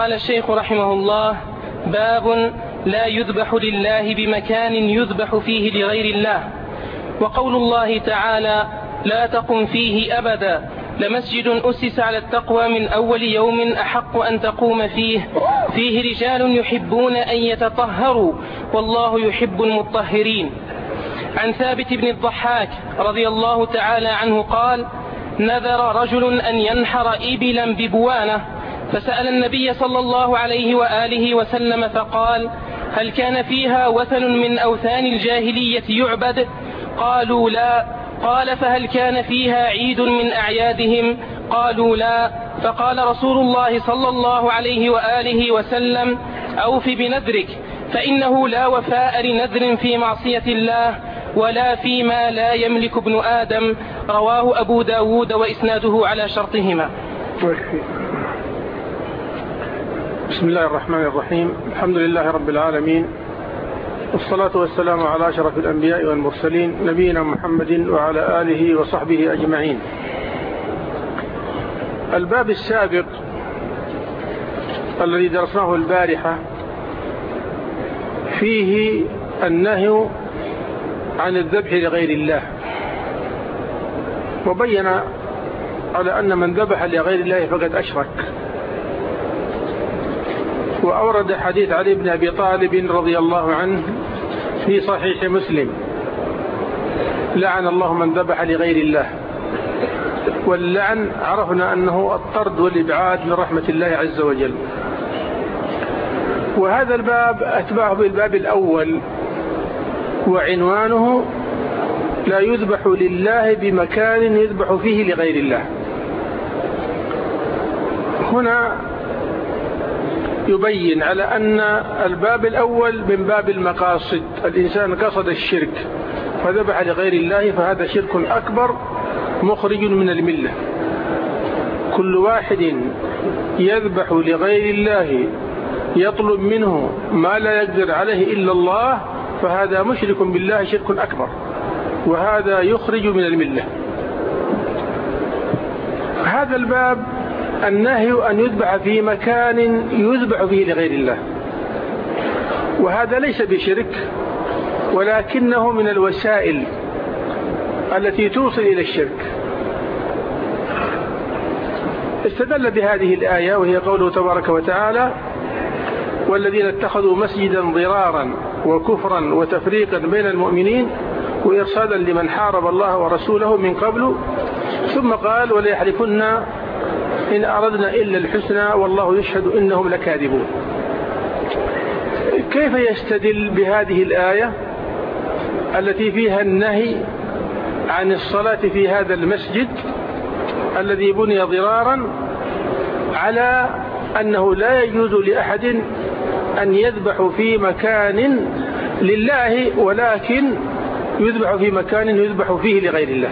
قال الشيخ رحمه الله باب لا يذبح لله بمكان يذبح فيه لغير الله. وقول الله تعالى لا تقم فيه أبدا لمسجد أسس على التقوى من أول يوم أحق أن تقوم فيه. فيه رجال يحبون أن يتطهروا والله يحب المطهرين. عن ثابت بن الضحاك رضي الله تعالى عنه قال نذر رجل أن ينحر إبلا ببوانة فسأل النبي صلى الله عليه وآله وسلم فقال هل كان فيها وثن من أوثان الجاهلية يعبد؟ قالوا لا. قال فهل كان فيها عيد من أعيادهم؟ قالوا لا. فقال رسول الله صلى الله عليه وآله وسلم أوف بنذرك فإنه لا وفاء لنذر في معصية الله ولا فيما لا يملك ابن آدم رواه أبو داود وإسناده على شرطهما. بسم الله الرحمن الرحيم. الحمد لله رب العالمين. والصلاة والسلام على أشرف الأنبياء والمرسلين نبينا محمد وعلى آله وصحبه أجمعين. الباب السابق الذي درسناه البارحة فيه النهي عن الذبح لغير الله. وبين على أن من ذبح لغير الله فقد أشرك. وأورد حديث علي بن أبي طالب رضي الله عنه في صحيح مسلم. لعن الله من ذبح لغير الله. واللعن عرفنا أنه الطرد والإبعاد من رحمة الله عز وجل. وهذا الباب أتبعه بالباب الأول. وعنوانه لا يذبح لله بمكان يذبح فيه لغير الله. هنا يبين على أن الباب الأول من باب المقاصد. الإنسان قصد الشرك فذبح لغير الله فهذا شرك أكبر مخرج من الملة. كل واحد يذبح لغير الله يطلب منه ما لا يقدر عليه إلا الله فهذا مشرك بالله شرك أكبر وهذا يخرج من الملة. هذا الباب النهي أن يذبح في مكان يذبح فيه لغير الله. وهذا ليس بشرك ولكنه من الوسائل التي توصل إلى الشرك. استدل بهذه الآية وهي قوله تبارك وتعالى والذين اتخذوا مسجدا ضرارا وكفرا وتفريقا بين المؤمنين وإرصادا لمن حارب الله ورسوله من قبل ثم قال وليحلفن إن أردنا إلا الحسنى والله يشهد إنهم لكاذبون. كيف يستدل بهذه الآية التي فيها النهي عن الصلاة في هذا المسجد الذي بني ضرارا على أنه لا يجوز لأحد أن يذبح في مكان لله ولكن يذبح في مكان يذبح فيه لغير الله؟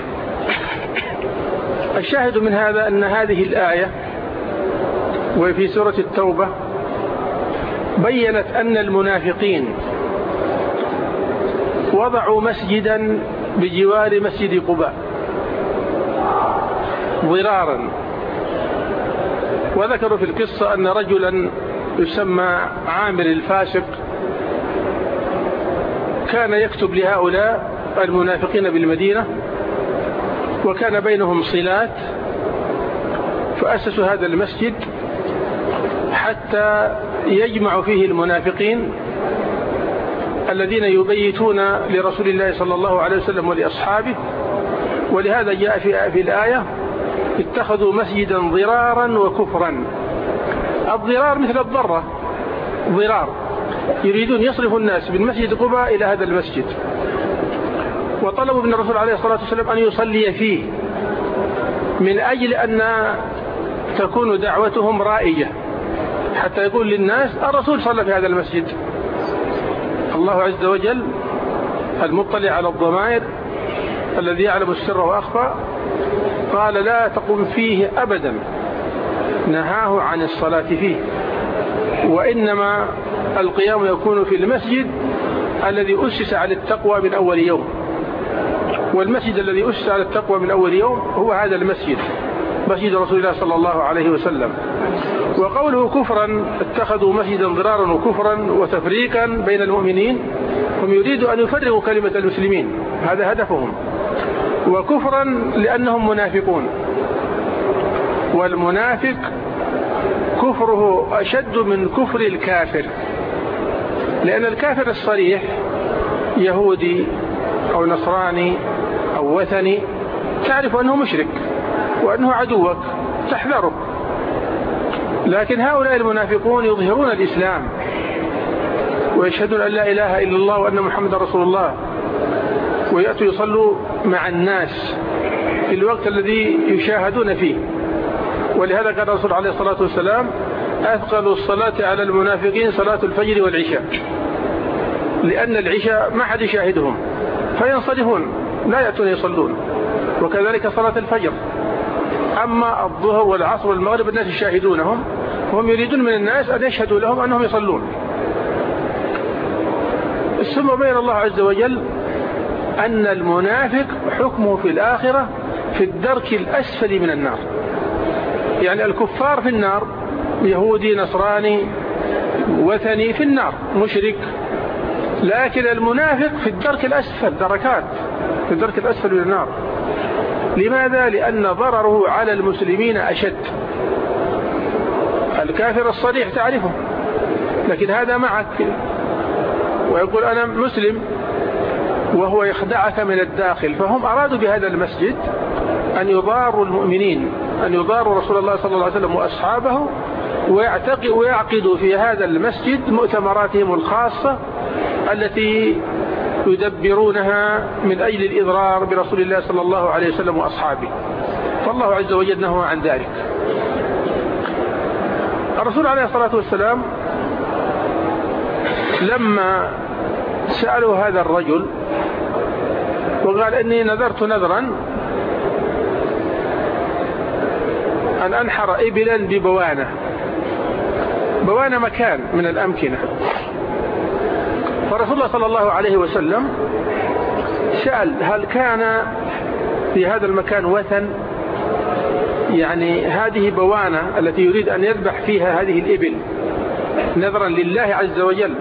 الشاهد من هذا أن هذه الآية وفي سورة التوبة بينت أن المنافقين وضعوا مسجدا بجوار مسجد قباء ضرارا. وذكروا في القصة أن رجلا يسمى عامر الفاسق كان يكتب لهؤلاء المنافقين بالمدينة وكان بينهم صلات فأسسوا هذا المسجد حتى يجمع فيه المنافقين الذين يبيتون لرسول الله صلى الله عليه وسلم ولأصحابه. ولهذا جاء في, الآية اتخذوا مسجدا ضرارا وكفرا. الضرار مثل الضرة ضرار. يريدون يصرفوا الناس من مسجد قباء إلى هذا المسجد. وطلبوا من الرسول عليه الصلاة والسلام أن يصلي فيه من أجل أن تكون دعوتهم رائجة حتى يقول للناس الرسول صلى في هذا المسجد. الله عز وجل المطلع على الضمائر الذي يعلم السر وأخفى قال لا تقم فيه أبدا نهاه عن الصلاة فيه وإنما القيام يكون في المسجد الذي أسس على التقوى من أول يوم. والمسجد الذي أسس على التقوى من أول يوم هو هذا المسجد مسجد رسول الله صلى الله عليه وسلم. وقوله كفرا اتخذوا مسجدا ضرارا وكفرا وتفريقا بين المؤمنين هم يريدوا أن يفرغوا كلمة المسلمين. هذا هدفهم. وكفرا لأنهم منافقون. والمنافق كفره أشد من كفر الكافر. لأن الكافر الصريح يهودي أو نصراني وثني تعرف أنه مشرك وأنه عدوك تحذره لكن هؤلاء المنافقون يظهرون الإسلام ويشهدون أن لا إله إلا الله وأن محمد رسول الله ويأتوا يصلوا مع الناس في الوقت الذي يشاهدون فيه. ولهذا قال الرسول عليه الصلاة والسلام أثقل الصلاة على المنافقين صلاة الفجر والعشاء لأن العشاء ما حد يشاهدهم فينصرفون. لا يأتون يصلون. وكذلك صلاة الفجر. أما الظهر والعصر والمغرب الناس يشاهدونهم وهم يريدون من الناس أن يشهدوا لهم أنهم يصلون. ثم بين الله عز وجل أن المنافق حكمه في الآخرة في الدرك الأسفل من النار. يعني الكفار في النار يهودي نصراني وثني في النار مشرك. لكن المنافق في الدرك الأسفل دركات. في الدرك الأسفل من النار. لماذا؟ لأن ضرره على المسلمين أشد. الكافر الصريح تعرفه. لكن هذا معك. ويقول أنا مسلم وهو يخدعك من الداخل فهم أرادوا بهذا المسجد أن يضاروا المؤمنين أن يضاروا رسول الله صلى الله عليه وسلم وأصحابه ويعقدوا في هذا المسجد مؤتمراتهم الخاصة التي يدبرونها من أجل الإضرار برسول الله صلى الله عليه وسلم وأصحابه. فالله عز وجل نهى عن ذلك. الرسول عليه الصلاة والسلام لما سألوا هذا الرجل وقال إني نذرت نذرا أن أنحر إبلا ببوانة. بوانة مكان من الأمكنة. فرسول الله صلى الله عليه وسلم سأل هل كان في هذا المكان وثن؟ يعني هذه بوانة التي يريد أن يذبح فيها هذه الإبل نذرا لله عز وجل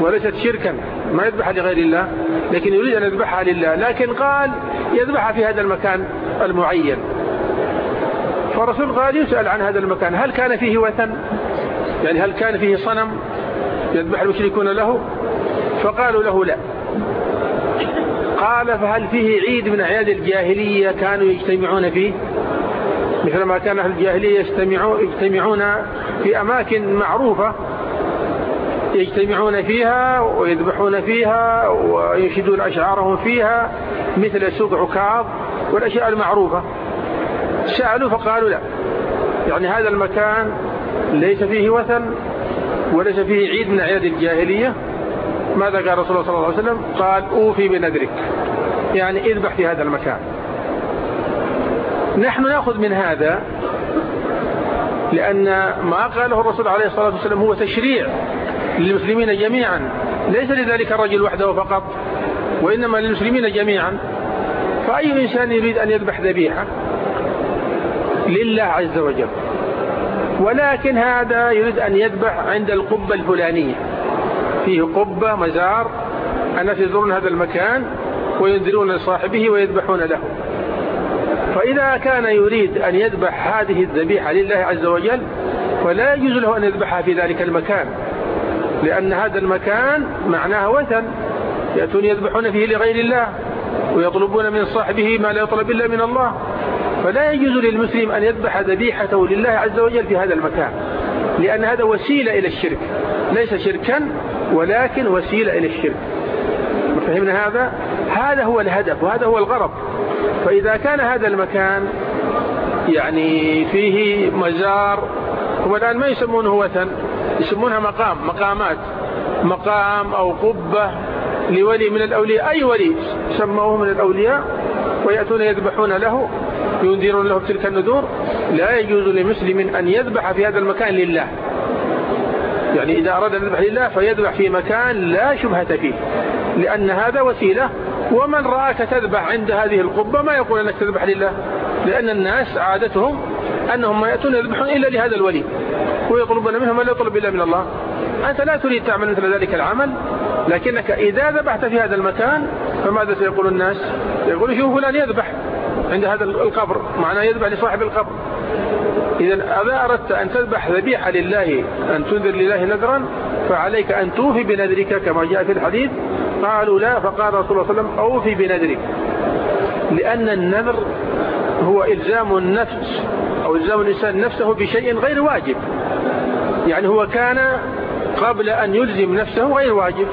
وليست شركا ما يذبحها لغير الله لكن يريد أن يذبحها لله لكن قال يذبحها في هذا المكان المعين. فالرسول قال يسأل عن هذا المكان هل كان فيه وثن؟ يعني هل كان فيه صنم؟ يذبح المشركون له؟ فقالوا له لا. قال فهل فيه عيد من أعياد الجاهلية كانوا يجتمعون فيه؟ مثل ما كان أهل الجاهلية يجتمعون في أماكن معروفة يجتمعون فيها ويذبحون فيها وينشدون أشعارهم فيها مثل سوق عكاظ والأشياء المعروفة. سألوا فقالوا لا. يعني هذا المكان ليس فيه وثن وليس فيه عيد من أعياد الجاهلية ماذا قال رسول الله صلى الله عليه وسلم قال أوفي بنذرك. يعني اذبح في هذا المكان. نحن نأخذ من هذا لأن ما قاله الرسول عليه الصلاة والسلام هو تشريع للمسلمين جميعا. ليس لذلك الرجل وحده فقط وإنما للمسلمين جميعا. فأي إنسان يريد أن يذبح ذبيحة؟ لله عز وجل. ولكن هذا يريد أن يذبح عند القبة الفلانية. فيه قبة مزار الناس يزورون هذا المكان وينذرون لصاحبه ويذبحون له. فإذا كان يريد أن يذبح هذه الذبيحة لله عز وجل فلا يجوز له أن يذبحها في ذلك المكان لأن هذا المكان معناه وثن. يأتون يذبحون فيه لغير الله ويطلبون من صاحبه ما لا يطلب إلا من الله. فلا يجوز للمسلم أن يذبح ذبيحته لله عز وجل في هذا المكان لأن هذا وسيلة إلى الشرك ليس شركا ولكن وسيلة إلى الشرك. فهمنا هذا؟ هذا هو الهدف وهذا هو الغرض. فإذا كان هذا المكان يعني فيه مزار هو الآن ما يسمونه وثن يسمونها مقام مقامات مقام أو قبة لولي من الأولياء أي ولي سموه من الأولياء ويأتون يذبحون له. ينذرون له تلك النذور لا يجوز لمسلم أن يذبح في هذا المكان لله. يعني إذا أراد أن يذبح لله فيذبح في مكان لا شبهة فيه. لأن هذا وسيلة ومن رآك تذبح عند هذه القبة ما يقول أنك تذبح لله؟ لأن الناس عادتهم أنهم ما يأتون يذبحون إلا لهذا الولي. ويطلبون منهم ما لا يطلب إلا من الله. أنت لا تريد تعمل مثل ذلك العمل لكنك إذا ذبحت في هذا المكان فماذا سيقول الناس؟ يقول شوف فلان يذبح عند هذا القبر معناه يذبح لصاحب القبر. إذا إذا أردت أن تذبح ذبيحة لله أن تنذر لله نذرا فعليك أن توفي بنذرك كما جاء في الحديث. قالوا لا فقال رسول الله صلى الله عليه وسلم أوفي بنذرك. لأن النذر هو إلزام النفس أو إلزام الإنسان نفسه بشيء غير واجب. يعني هو كان قبل أن يلزم نفسه غير واجب.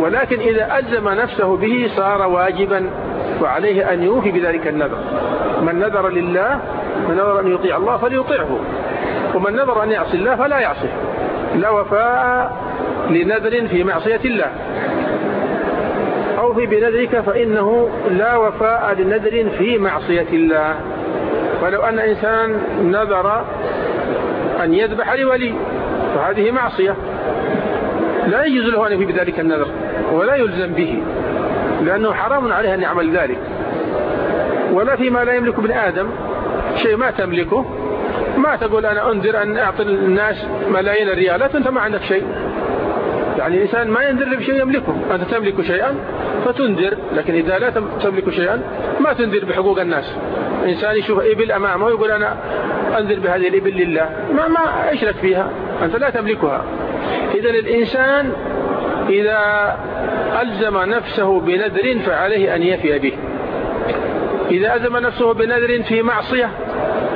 ولكن إذا ألزم نفسه به صار واجبا. وعليه أن يوفي بذلك النذر. من نذر لله من نذر أن يطيع الله فليطيعه. ومن نذر أن يعصي الله فلا يعصيه. لا وفاء لنذر في معصية الله. أوفي بنذرك فإنه لا وفاء لنذر في معصية الله. ولو أن إنسان نذر أن يذبح لولي فهذه معصية. لا يجوز له أن يفي بذلك النذر ولا يلزم به. لأنه حرام عليه أن يعمل ذلك. ولا فيما لا يملك ابن آدم. شيء ما تملكه. ما تقول أنا أنذر أن أعطي الناس ملايين الريالات وأنت ما عندك شيء. يعني الإنسان ما ينذر بشيء يملكه. أنت تملك شيئا فتنذر. لكن إذا لا تملك شيئا ما تنذر بحقوق الناس. إنسان يشوف إبل أمامه ويقول أنا أنذر بهذه الإبل لله. ما, ما أشرك فيها. أنت لا تملكها. إذا الإنسان إذا ألزم نفسه بنذر فعليه أن يفي به. إذا ألزم نفسه بنذر في معصية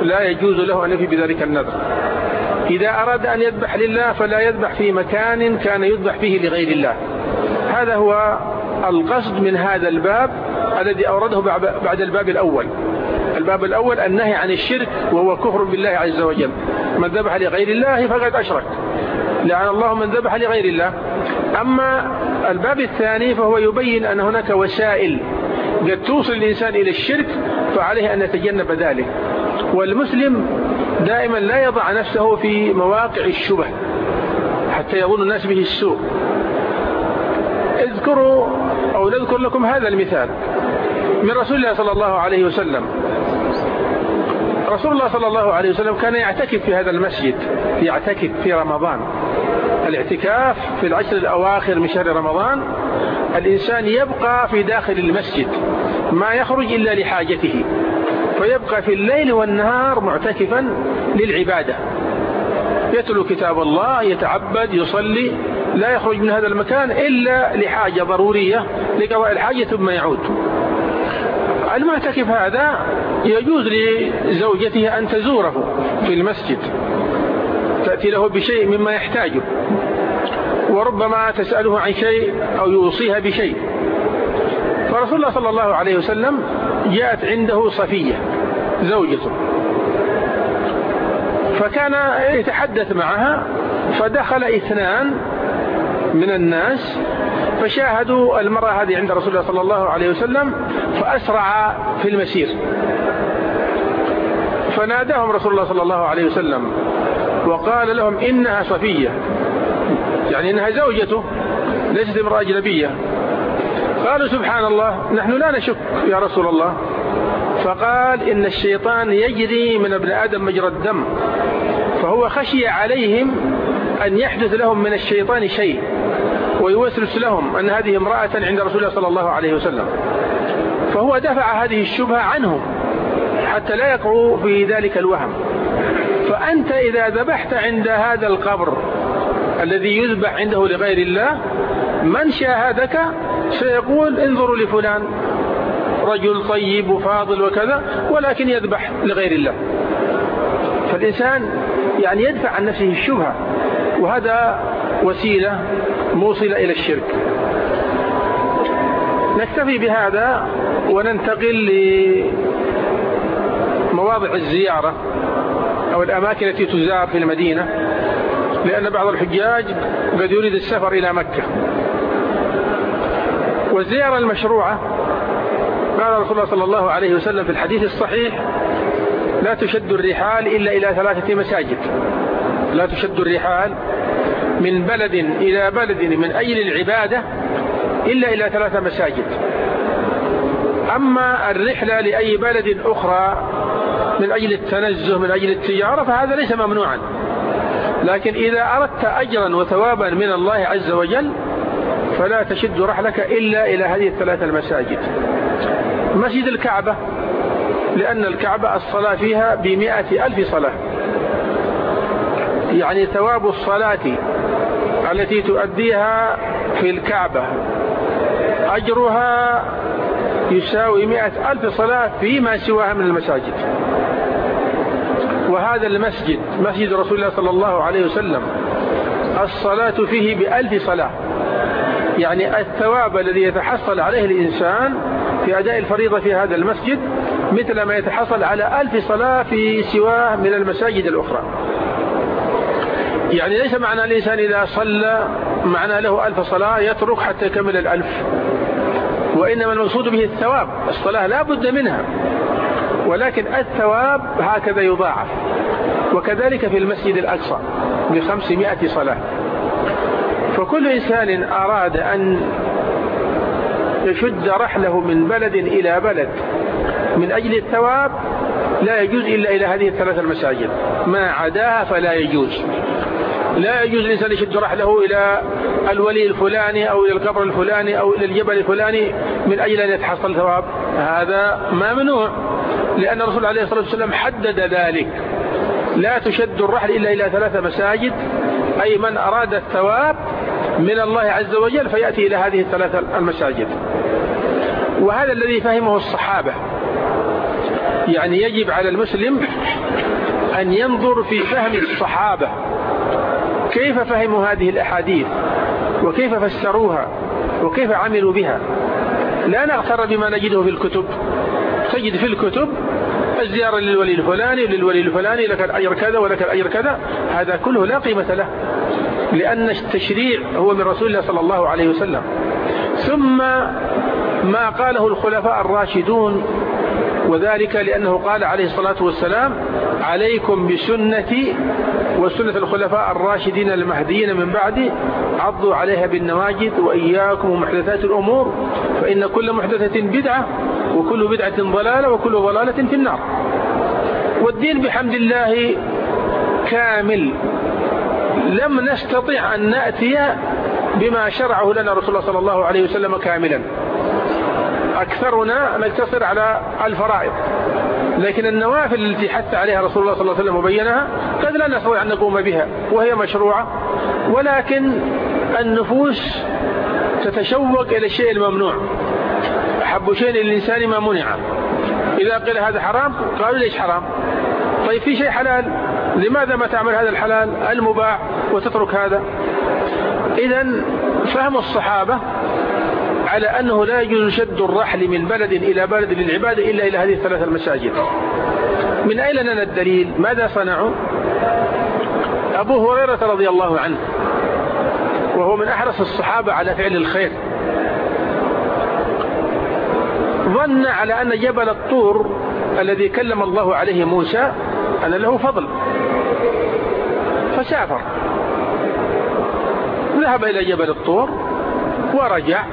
لا يجوز له أن يفي بذلك النذر. إذا أراد أن يذبح لله فلا يذبح في مكان كان يذبح فيه لغير الله. هذا هو القصد من هذا الباب الذي أورده بعد الباب الأول. الباب الأول النهي عن الشرك وهو كفر بالله عز وجل. من ذبح لغير الله فقد أشرك. لعن الله من ذبح لغير الله. أما الباب الثاني فهو يبين أن هناك وسائل قد توصل الإنسان إلى الشرك فعليه أن يتجنب ذلك. والمسلم دائما لا يضع نفسه في مواقع الشبه حتى يظن الناس به السوء. اذكروا أو نذكر لكم هذا المثال من رسول الله صلى الله عليه وسلم. رسول الله صلى الله عليه وسلم كان يعتكف في هذا المسجد يعتكف في رمضان. الاعتكاف في العشر الأواخر من شهر رمضان الإنسان يبقى في داخل المسجد ما يخرج إلا لحاجته فيبقى في الليل والنهار معتكفا للعبادة. يتلو كتاب الله يتعبد يصلي لا يخرج من هذا المكان إلا لحاجة ضرورية لقضاء الحاجة ثم يعود. المعتكف هذا يجوز لزوجته أن تزوره في المسجد. تأتي له بشيء مما يحتاجه وربما تسأله عن شيء أو يوصيها بشيء. فرسول الله صلى الله عليه وسلم جاءت عنده صفية زوجته. فكان يتحدث معها فدخل اثنان من الناس فشاهدوا المرأة هذه عند رسول الله صلى الله عليه وسلم فأسرع في المسير. فناداهم رسول الله صلى الله عليه وسلم. وقال لهم إنها صفية. يعني إنها زوجته ليست امرأة أجنبية. قالوا سبحان الله نحن لا نشك يا رسول الله. فقال إن الشيطان يجري من ابن آدم مجرى الدم. فهو خشي عليهم أن يحدث لهم من الشيطان شيء ويوسوس لهم أن هذه امرأة عند رسول الله صلى الله عليه وسلم. فهو دفع هذه الشبهة عنهم حتى لا يقعوا في ذلك الوهم. فأنت إذا ذبحت عند هذا القبر الذي يذبح عنده لغير الله من شاهدك؟ سيقول انظروا لفلان رجل طيب وفاضل وكذا ولكن يذبح لغير الله. فالإنسان يعني يدفع عن نفسه الشبهة وهذا وسيلة موصلة إلى الشرك. نكتفي بهذا وننتقل لمواضع الزيارة. أو الأماكن التي تزار في المدينة لأن بعض الحجاج قد يريد السفر إلى مكة. والزيارة المشروعة قال رسول الله صلى الله عليه وسلم في الحديث الصحيح لا تشد الرحال إلا إلى ثلاثة مساجد. لا تشد الرحال من بلد إلى بلد من أجل العبادة إلا إلى ثلاثة مساجد. أما الرحلة لأي بلد أخرى من أجل التنزه من أجل التجارة فهذا ليس ممنوعا. لكن إذا أردت أجرا وثوابا من الله عز وجل فلا تشد رحلك إلا إلى هذه الثلاثة المساجد. مسجد الكعبة لأن الكعبة الصلاة فيها بمئة ألف صلاة. يعني ثواب الصلاة التي تؤديها في الكعبة. أجرها يساوي مئة ألف صلاة فيما سواها من المساجد. وهذا المسجد مسجد رسول الله صلى الله عليه وسلم الصلاة فيه بألف صلاة. يعني الثواب الذي يتحصل عليه الإنسان في أداء الفريضة في هذا المسجد مثل ما يتحصل على ألف صلاة في سواه من المساجد الأخرى. يعني ليس معنى الإنسان إذا صلى معنى له ألف صلاة يترك حتى يكمل الألف. وإنما المقصود به الثواب الصلاة لا بد منها. ولكن الثواب هكذا يضاعف. وكذلك في المسجد الأقصى بخمسمائة صلاة. فكل إنسان أراد أن يشد رحله من بلد إلى بلد من أجل الثواب لا يجوز إلا إلى هذه الثلاث المساجد. ما عداها فلا يجوز. لا يجوز الإنسان يشد رحله إلى الولي الفلاني أو إلى القبر الفلاني أو إلى الجبل الفلاني من أجل أن يتحصل ثواب. هذا ممنوع. لأن الرسول عليه الصلاة والسلام حدد ذلك. لا تشد الرحل إلا إلى ثلاث مساجد. أي من أراد الثواب من الله عز وجل فيأتي إلى هذه الثلاث المساجد. وهذا الذي فهمه الصحابة. يعني يجب على المسلم أن ينظر في فهم الصحابة. كيف فهموا هذه الأحاديث؟ وكيف فسروها؟ وكيف عملوا بها؟ لا نغتر بما نجده في الكتب. تجد في الكتب الزيارة للولي الفلاني وللولي الفلاني لك الأجر كذا ولك الأجر كذا. هذا كله لا قيمة له لأن التشريع هو من رسول الله صلى الله عليه وسلم. ثم ما قاله الخلفاء الراشدون وذلك لأنه قال عليه الصلاة والسلام عليكم بسنتي وسنة الخلفاء الراشدين المهديين من بعدي عضوا عليها بالنواجد وإياكم ومحدثات الأمور فإن كل محدثة بدعة وكل بدعة ضلالة وكل ضلالة في النار. والدين بحمد الله كامل. لم نستطع أن نأتي بما شرعه لنا رسول الله صلى الله عليه وسلم كاملا. أكثرنا نقتصر على الفرائض. لكن النوافل التي حث عليها رسول الله صلى الله عليه وسلم وبينها قد لا نستطيع أن نقوم بها وهي مشروعة. ولكن النفوس تتشوق إلى الشيء الممنوع. أحب شيء للإنسان ما منع. إذا قيل هذا حرام قالوا ليش حرام؟ طيب في شيء حلال؟ لماذا ما تعمل هذا الحلال المباح وتترك هذا؟ إذا فهم الصحابة على أنه لا يجوز شد الرحل من بلد إلى بلد للعبادة إلا إلى هذه الثلاث المساجد. من أين لنا الدليل؟ ماذا صنعوا؟ أبو هريرة رضي الله عنه وهو من أحرص الصحابة على فعل الخير. ظن على أن جبل الطور الذي كلم الله عليه موسى أن له فضل. فسافر. ذهب إلى جبل الطور ورجع.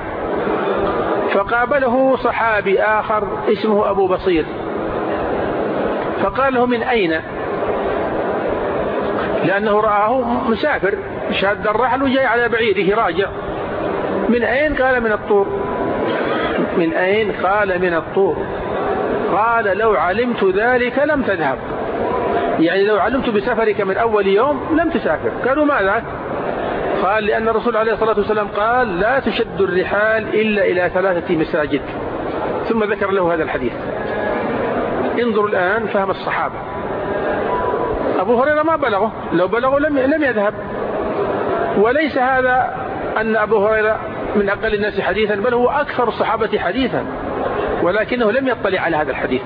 فقابله صحابي آخر اسمه أبو بصير. فقال له من أين؟ لأنه رآه مسافر. شاد الرحل وجاي على بعيره راجع. من أين؟ قال من الطور. من أين قال من الطور؟ قال لو علمت ذلك لم تذهب. يعني لو علمت بسفرك من أول يوم لم تسافر. قالوا ماذا؟ قال لأن الرسول عليه الصلاة والسلام قال لا تشد الرحال إلا إلى ثلاثة مساجد. ثم ذكر له هذا الحديث. انظروا الآن فهم الصحابة. أبو هريرة ما بلغه. لو بلغه لم لم يذهب. وليس هذا أن أبو هريرة من أقل الناس حديثا بل هو أكثر الصحابة حديثا ولكنه لم يطلع على هذا الحديث.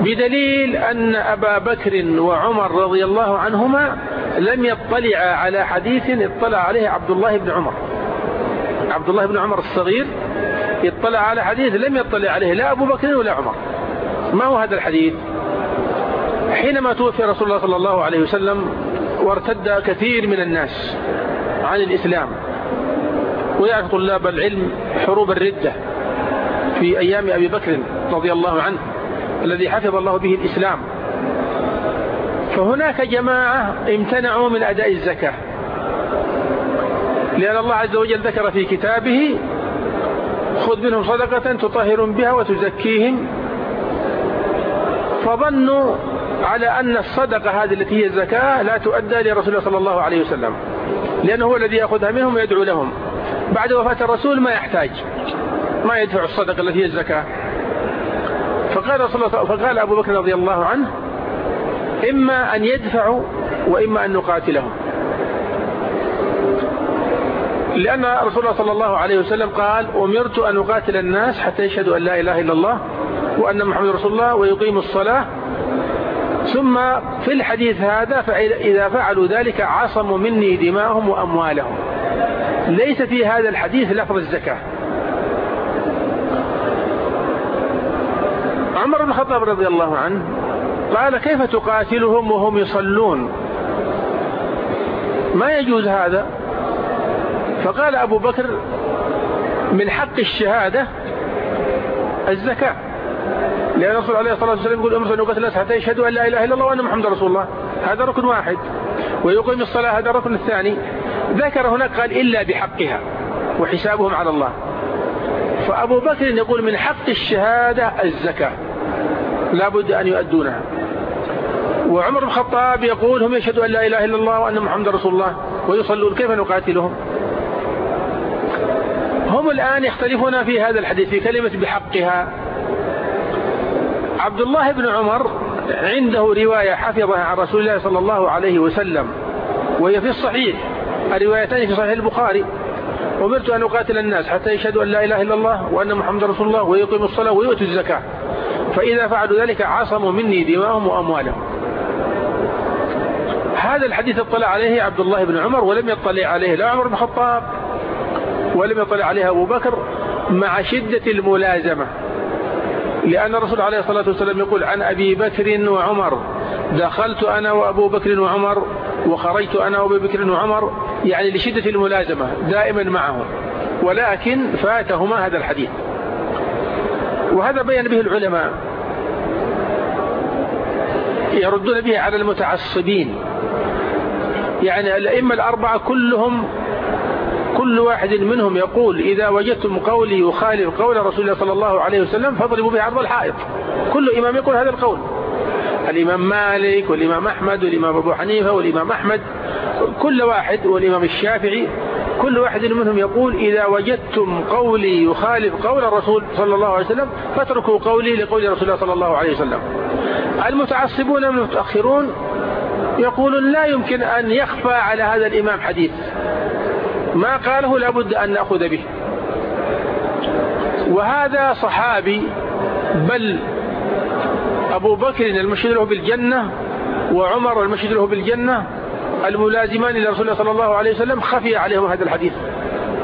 بدليل أن أبا بكر وعمر رضي الله عنهما لم يطلع على حديث اطلع عليه عبد الله بن عمر. عبد الله بن عمر الصغير اطلع على حديث لم يطلع عليه لا أبو بكر ولا عمر. ما هو هذا الحديث؟ حينما توفي رسول الله صلى الله عليه وسلم وارتد كثير من الناس عن الإسلام ويعرف طلاب العلم حروب الردة في أيام أبي بكر رضي الله عنه الذي حفظ الله به الإسلام. فهناك جماعة امتنعوا من أداء الزكاة. لأن الله عز وجل ذكر في كتابه خذ منهم صدقة تطهر بها وتزكيهم. فظنوا على أن الصدقة هذه التي هي الزكاة لا تؤدى لرسول الله صلى الله عليه وسلم لأنه هو الذي يأخذها منهم ويدعو لهم. بعد وفاة الرسول ما يحتاج ما يدفع الصدقة التي هي الزكاة. فقال, فقال أبو بكر رضي الله عنه إما أن يدفعوا وإما أن نقاتلهم. لأن رسول الله صلى الله عليه وسلم قال أمرت أن أقاتل الناس حتى يشهدوا أن لا إله إلا الله وأن محمد رسول الله ويقيموا الصلاة. ثم في الحديث هذا فإذا فعلوا ذلك عصموا مني دماءهم وأموالهم. ليس في هذا الحديث لفظ الزكاة. عمر بن الخطاب رضي الله عنه قال كيف تقاتلهم وهم يصلون؟ ما يجوز هذا؟ فقال أبو بكر من حق الشهادة الزكاة. لأن الرسول عليه الصلاة والسلام يقول أمر أن يقتل الناس حتى يشهدوا أن لا إله إلا الله وأن محمد رسول الله. هذا ركن واحد. ويقيم الصلاة هذا الركن الثاني. ذكر هناك قال إلا بحقها وحسابهم على الله. فأبو بكر يقول من حق الشهادة الزكاة. لابد أن يؤدونها. وعمر بن الخطاب يقول هم يشهدوا أن لا إله إلا الله وأن محمد رسول الله ويصلون. كيف نقاتلهم؟ هم الآن يختلفون في هذا الحديث في كلمة بحقها. عبد الله بن عمر عنده رواية حفظها عن رسول الله صلى الله عليه وسلم وهي في الصحيح. الروايتان في صحيح البخاري. أمرت أن أقاتل الناس حتى يشهدوا أن لا إله إلا الله وأن محمد رسول الله ويقيموا الصلاة ويؤتوا الزكاة. فإذا فعلوا ذلك عصموا مني دماءهم وأموالهم. هذا الحديث اطلع عليه عبد الله بن عمر ولم يطلع عليه لا عمر بن الخطاب ولم يطلع عليه أبو بكر مع شدة الملازمة. لأن الرسول عليه الصلاة والسلام يقول عن أبي بكر وعمر دخلت أنا وأبو بكر وعمر وخرجت أنا وأبو بكر وعمر يعني لشدة الملازمة دائما معه ولكن فاتهما هذا الحديث. وهذا بين به العلماء يردون به على المتعصبين. يعني الأئمة الأربعة كلهم كل واحد منهم يقول إذا وجدتم قولي يخالف قول رسول الله صلى الله عليه وسلم فاضربوا به عرض الحائط. كل إمام يقول هذا القول. الإمام مالك والإمام أحمد والإمام أبو حنيفة والإمام أحمد كل واحد والإمام الشافعي كل واحد منهم يقول إذا وجدتم قولي يخالف قول الرسول صلى الله عليه وسلم فاتركوا قولي لقول رسول الله صلى الله عليه وسلم. المتعصبون المتأخرون يقولون لا يمكن أن يخفى على هذا الإمام حديث. ما قاله لابد أن نأخذ به. وهذا صحابي بل أبو بكر المشهد له بالجنة وعمر المشهد له بالجنة الملازمان لرسول الله صلى الله عليه وسلم خفي عليهم هذا الحديث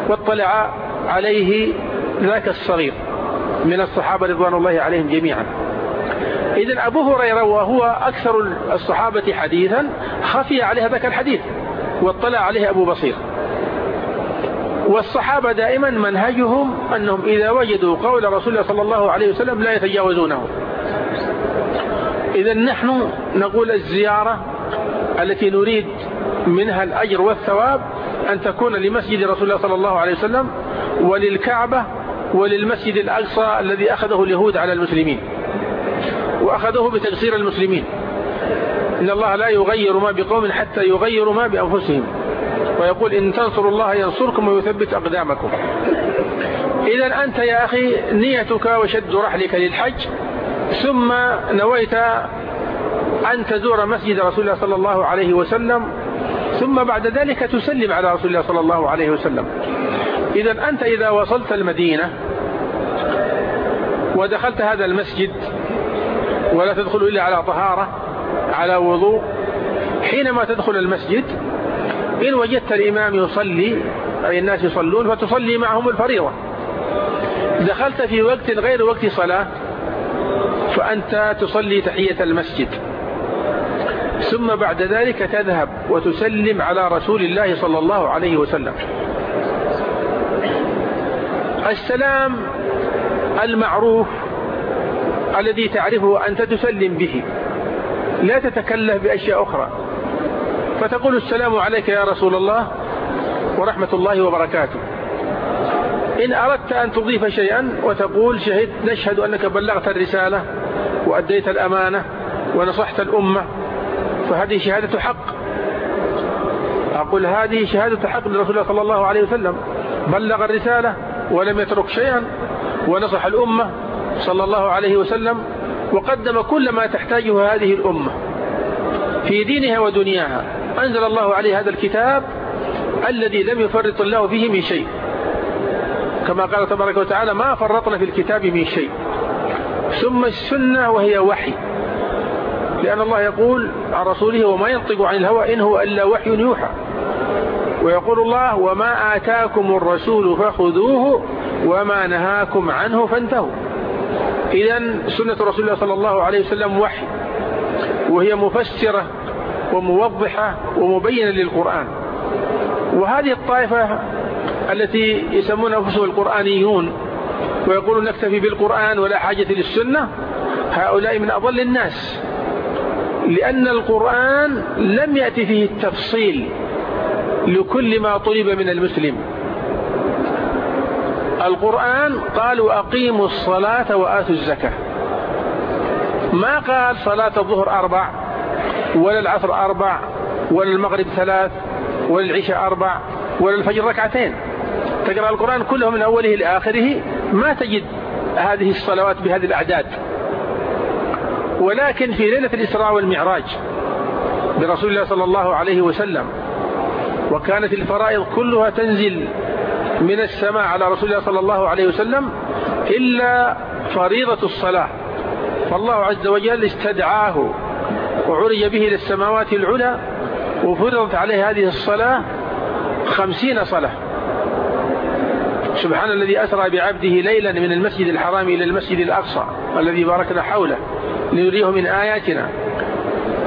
واطلع عليه ذاك الصغير من الصحابة رضوان الله عليهم جميعا. إذن أبو هريرة وهو أكثر الصحابة حديثا خفي عليه ذاك الحديث واطلع عليه أبو بصير. والصحابة دائما منهجهم أنهم إذا وجدوا قول رسول الله صلى الله عليه وسلم لا يتجاوزونه. إذا نحن نقول الزيارة التي نريد منها الأجر والثواب أن تكون لمسجد رسول الله صلى الله عليه وسلم وللكعبة وللمسجد الأقصى الذي أخذه اليهود على المسلمين وأخذه بتقصير المسلمين. إن الله لا يغير ما بقوم حتى يغيروا ما بأنفسهم ويقول إن تنصروا الله ينصركم ويثبت أقدامكم. إذا أنت يا أخي نيتك وشد رحلك للحج ثم نويت أن تزور مسجد رسول الله صلى الله عليه وسلم ثم بعد ذلك تسلم على رسول الله صلى الله عليه وسلم. إذا أنت إذا وصلت المدينة ودخلت هذا المسجد ولا تدخل إلا على طهارة على وضوء حينما تدخل المسجد إن وجدت الإمام يصلي أي الناس يصلون فتصلي معهم الفريضة. دخلت في وقت غير وقت صلاة فأنت تصلي تحية المسجد. ثم بعد ذلك تذهب وتسلم على رسول الله صلى الله عليه وسلم. السلام المعروف الذي تعرفه أنت تسلم به. لا تتكلف بأشياء أخرى. فتقول السلام عليك يا رسول الله ورحمة الله وبركاته. إن أردت أن تضيف شيئا وتقول شهد نشهد أنك بلغت الرسالة. وأديت الأمانة ونصحت الأمة فهذه شهادة حق. أقول هذه شهادة حق لرسول الله صلى الله عليه وسلم. بلغ الرسالة ولم يترك شيئا ونصح الأمة صلى الله عليه وسلم وقدم كل ما تحتاجه هذه الأمة في دينها ودنياها. أنزل الله عليه هذا الكتاب الذي لم يفرط الله فيه من شيء. كما قال تبارك وتعالى ما فرطنا في الكتاب من شيء. ثم السنة وهي وحي. لأن الله يقول عن رسوله وما ينطق عن الهوى إن هو إلا وحي يوحى. ويقول الله وما آتاكم الرسول فخذوه وما نهاكم عنه فانتهوا. إذا سنة رسول الله صلى الله عليه وسلم وحي. وهي مفسرة وموضحة ومبينة للقرآن. وهذه الطائفة التي يسمون أنفسهم القرآنيون ويقولون نكتفي بالقرآن ولا حاجة للسنة. هؤلاء من أضل الناس. لأن القرآن لم يأتي فيه التفصيل لكل ما طلب من المسلم. القرآن قال وأقيموا الصلاة وآتوا الزكاة. ما قال صلاة الظهر أربع ولا العصر أربع ولا المغرب ثلاث ولا العشاء أربع ولا الفجر ركعتين. تقرأ القرآن كله من أوله لآخره ما تجد هذه الصلوات بهذه الأعداد. ولكن في ليلة الإسراء والمعراج برسول الله صلى الله عليه وسلم وكانت الفرائض كلها تنزل من السماء على رسول الله صلى الله عليه وسلم إلا فريضة الصلاة. فالله عز وجل استدعاه وعرج به إلى السماوات العلى وفرضت عليه هذه الصلاة خمسين صلاة. سبحان الذي أسرى بعبده ليلا من المسجد الحرام إلى المسجد الأقصى الذي باركنا حوله لنريه من آياتنا.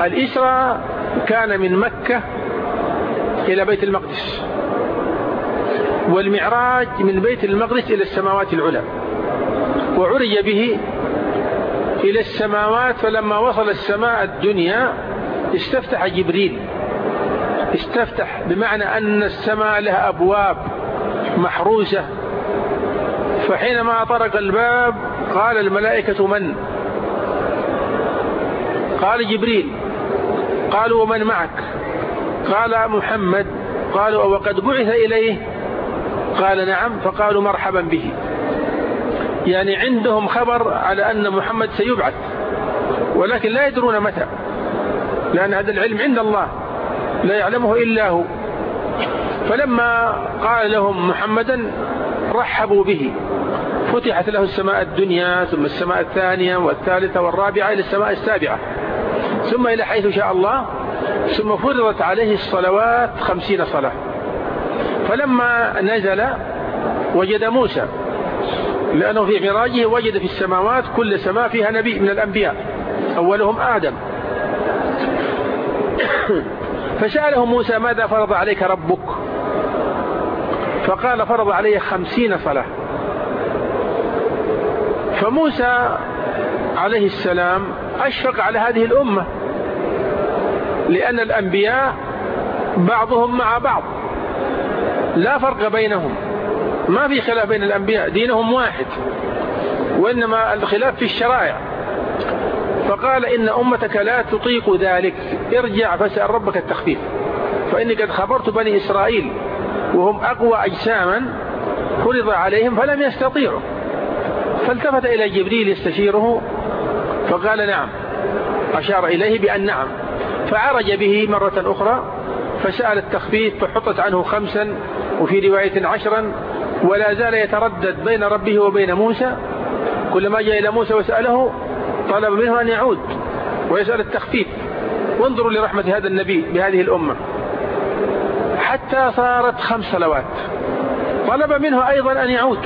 الإسراء كان من مكة إلى بيت المقدس والمعراج من بيت المقدس إلى السماوات العلى وعرج به إلى السماوات فلما وصل السماء الدنيا استفتح جبريل. استفتح بمعنى أن السماء لها أبواب محروسة. فحينما طرق الباب قال الملائكة من؟ قال جبريل. قالوا ومن معك؟ قال محمد. قالوا وقد بعث إليه؟ قال نعم. فقالوا مرحبا به. يعني عندهم خبر على أن محمد سيبعث. ولكن لا يدرون متى. لأن هذا العلم عند الله. لا يعلمه إلا هو. فلما قال لهم محمدا رحبوا به. فتحت له السماء الدنيا ثم السماء الثانية والثالثة والرابعة إلى السماء السابعة. ثم إلى حيث شاء الله ثم فرضت عليه الصلوات خمسين صلاة. فلما نزل وجد موسى لأنه في معراجه وجد في السماوات كل سماء فيها نبي من الأنبياء أولهم آدم. فسأله موسى ماذا فرض عليك ربك؟ فقال فرض علي خمسين صلاة. فموسى عليه السلام أشفق على هذه الأمة لأن الأنبياء بعضهم مع بعض لا فرق بينهم ما في خلاف بين الأنبياء دينهم واحد وإنما الخلاف في الشرائع. فقال إن أمتك لا تطيق ذلك ارجع فاسأل ربك التخفيف. فإني قد خبرت بني إسرائيل وهم أقوى أجساما فرض عليهم فلم يستطيعوا. فالتفت إلى جبريل يستشيره فقال نعم. أشار إليه بأن نعم. فعرج به مرة أخرى فسأل التخفيف فحطت عنه خمسا وفي رواية عشرا ولا زال يتردد بين ربه وبين موسى. كلما جاء إلى موسى وسأله طلب منه أن يعود ويسأل التخفيف وانظروا لرحمة هذا النبي بهذه الأمة. حتى صارت خمس صلوات. طلب منه أيضا أن يعود.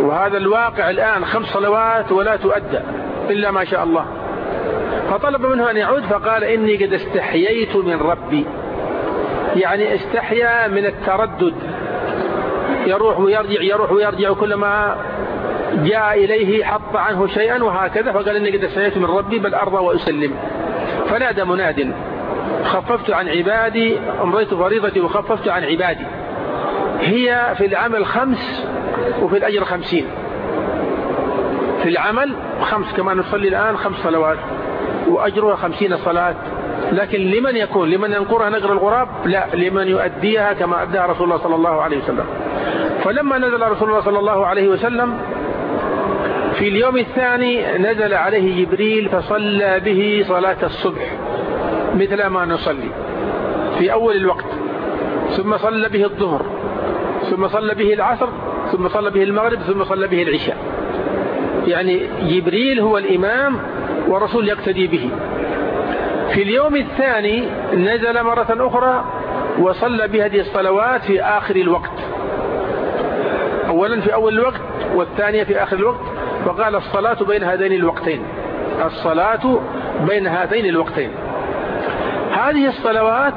وهذا الواقع الآن خمس صلوات ولا تؤدى إلا ما شاء الله. فطلب منه أن يعود فقال إني قد استحييت من ربي. يعني استحيا من التردد. يروح ويرجع يروح ويرجع كلما جاء إليه حط عنه شيئا وهكذا فقال إني قد استحييت من ربي بل أرضى وأسلم. فنادى مناد. خففت عن عبادي أمضيت فريضتي وخففت عن عبادي. هي في العمل خمس وفي الأجر خمسين. في العمل خمس كما نصلي الآن خمس صلوات. وأجرها خمسين صلاة لكن لمن يكون؟ لمن ينقرها نقر الغراب؟ لا. لمن يؤديها كما أداها رسول الله صلى الله عليه وسلم. فلما نزل رسول الله صلى الله عليه وسلم في اليوم الثاني نزل عليه جبريل فصلى به صلاة الصبح مثل ما نصلي في أول الوقت. ثم صلى به الظهر. ثم صلى به العصر. ثم صلى به المغرب ثم صلى به العشاء. يعني جبريل هو الإمام ورسول يقتدي به. في اليوم الثاني نزل مرة أخرى وصلى بهذه الصلوات في آخر الوقت. أولا في أول الوقت والثانية في آخر الوقت فقال الصلاة بين هذين الوقتين. الصلاة بين هاتين الوقتين. هذه الصلوات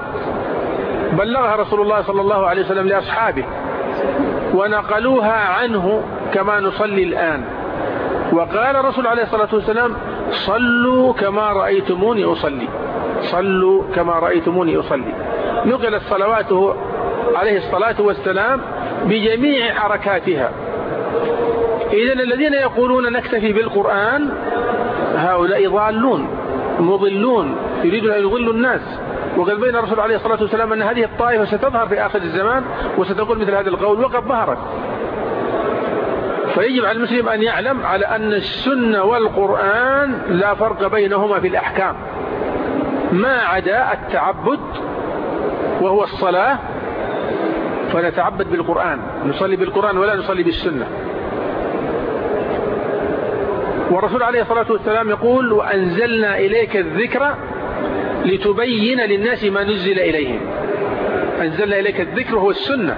بلغها رسول الله صلى الله عليه وسلم لأصحابه. ونقلوها عنه كما نصلي الآن. وقال الرسول عليه الصلاة والسلام صلوا كما رأيتموني أصلي. صلوا كما رأيتموني أصلي. نقلت صلواته عليه الصلاة والسلام بجميع حركاتها إذا الذين يقولون نكتفي بالقرآن هؤلاء ضالون مضلون يريدون أن يضلوا الناس. وقد بين الرسول عليه الصلاة والسلام أن هذه الطائفة ستظهر في آخر الزمان وستقول مثل هذا القول وقد ظهرت. فيجب على المسلم أن يعلم على أن السنة والقرآن لا فرق بينهما في الأحكام. ما عدا التعبد وهو الصلاة فنتعبد بالقرآن نصلي بالقرآن ولا نصلي بالسنة. والرسول عليه الصلاة والسلام يقول وأنزلنا إليك الذكر لتبين للناس ما نزل إليهم. أنزلنا إليك الذكر هو السنة.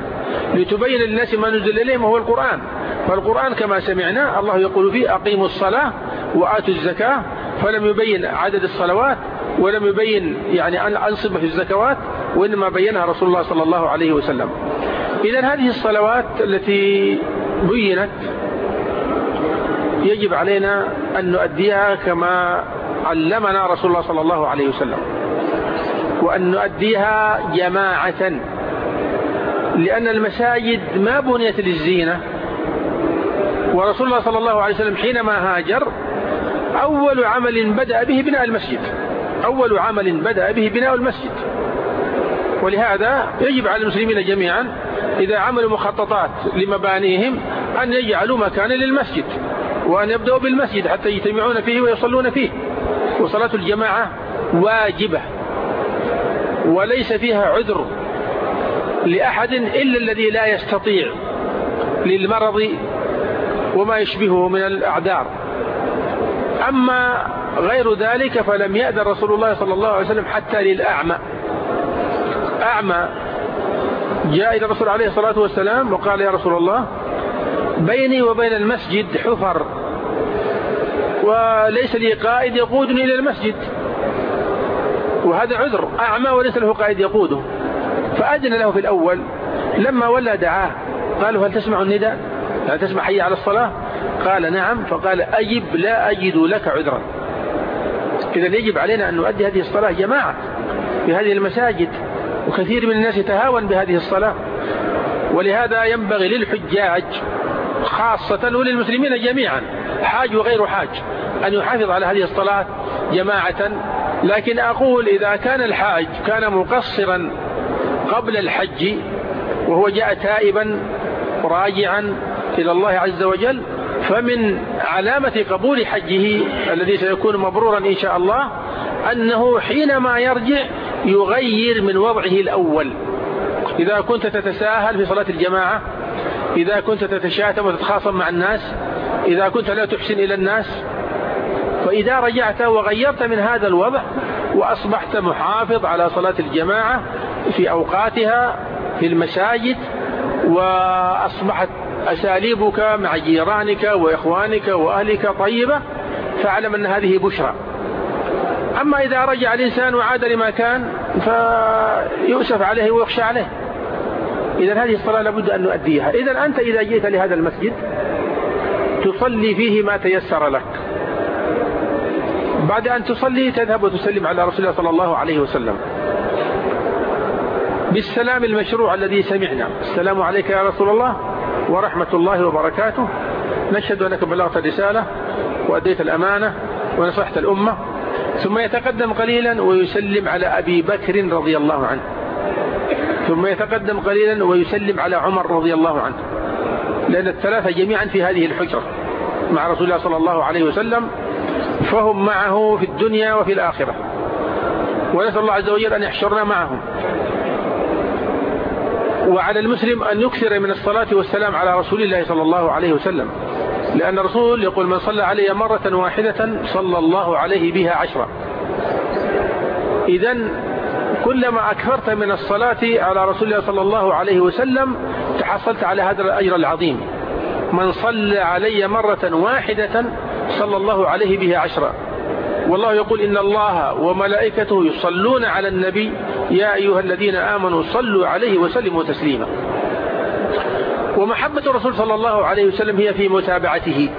لتبين للناس ما نزل إليهم وهو القرآن. فالقرآن كما سمعنا الله يقول فيه أقيموا الصلاة وآتوا الزكاة. فلم يبين عدد الصلوات ولم يبين يعني أنصب في الزكوات وإنما بينها رسول الله صلى الله عليه وسلم. إذا هذه الصلوات التي بينت يجب علينا أن نؤديها كما علمنا رسول الله صلى الله عليه وسلم وأن نؤديها جماعة. لأن المساجد ما بنيت للزينة. ورسول الله صلى الله عليه وسلم حينما هاجر أول عمل بدأ به بناء المسجد. أول عمل بدأ به بناء المسجد. ولهذا يجب على المسلمين جميعا إذا عملوا مخططات لمبانيهم أن يجعلوا مكانا للمسجد وأن يبدأوا بالمسجد حتى يجتمعون فيه ويصلون فيه. وصلاة الجماعة واجبة وليس فيها عذر لأحد إلا الذي لا يستطيع للمرض وما يشبهه من الأعذار. أما غير ذلك فلم يأذن رسول الله صلى الله عليه وسلم حتى للأعمى. أعمى جاء إلى الرسول عليه الصلاة والسلام وقال يا رسول الله بيني وبين المسجد حفر. وليس لي قائد يقودني إلى المسجد. وهذا عذر أعمى وليس له قائد يقوده. فأذن له في الأول لما ولى دعاه قالوا هل تسمع النداء؟ هل تسمع حي على الصلاة؟ قال نعم. فقال أجب لا أجد لك عذرا. إذا يجب علينا أن نؤدي هذه الصلاة جماعة في هذه المساجد وكثير من الناس يتهاون بهذه الصلاة. ولهذا ينبغي للحجاج خاصة وللمسلمين جميعا حاج وغير حاج أن يحافظ على هذه الصلاة جماعة. لكن أقول إذا كان الحاج كان مقصرا قبل الحج وهو جاء تائبا راجعا إلى الله عز وجل فمن علامة قبول حجه الذي سيكون مبرورا إن شاء الله أنه حينما يرجع يغير من وضعه الأول. إذا كنت تتساهل في صلاة الجماعة إذا كنت تتشاتم وتتخاصم مع الناس إذا كنت لا تحسن إلى الناس فإذا رجعت وغيرت من هذا الوضع وأصبحت محافظ على صلاة الجماعة في أوقاتها في المساجد وأصبحت أساليبك مع جيرانك وإخوانك وأهلك طيبة فاعلم أن هذه بشرى. أما إذا رجع الإنسان وعاد لما كان فيؤسف عليه ويخشى عليه. إذا هذه الصلاة لابد أن نؤديها. إذا أنت إذا جئت لهذا المسجد تصلي فيه ما تيسر لك. بعد أن تصلي تذهب وتسلم على رسول الله صلى الله عليه وسلم. بالسلام المشروع الذي سمعنا. السلام عليك يا رسول الله ورحمة الله وبركاته. نشهد أنك بلغت الرسالة وأديت الأمانة ونصحت الأمة. ثم يتقدم قليلا ويسلم على أبي بكر رضي الله عنه. ثم يتقدم قليلا ويسلم على عمر رضي الله عنه. لأن الثلاثة جميعا في هذه الحجرة مع رسول الله صلى الله عليه وسلم. فهم معه في الدنيا وفي الآخرة. ونسأل الله عز وجل أن يحشرنا معهم. وعلى المسلم أن يكثر من الصلاة والسلام على رسول الله صلى الله عليه وسلم. لأن الرسول يقول من صلى علي مرة واحدة صلى الله عليه بها عشرة. إذا كلما أكثرت من الصلاة على رسول الله صلى الله عليه وسلم تحصلت على هذا الأجر العظيم. من صلى علي مرة واحدة صلى الله عليه بها عشرة والله يقول إن الله وملائكته يصلون على النبي يا أيها الذين آمنوا صلوا عليه وسلموا تسليما ومحبة الرسول صلى الله عليه وسلم هي في متابعته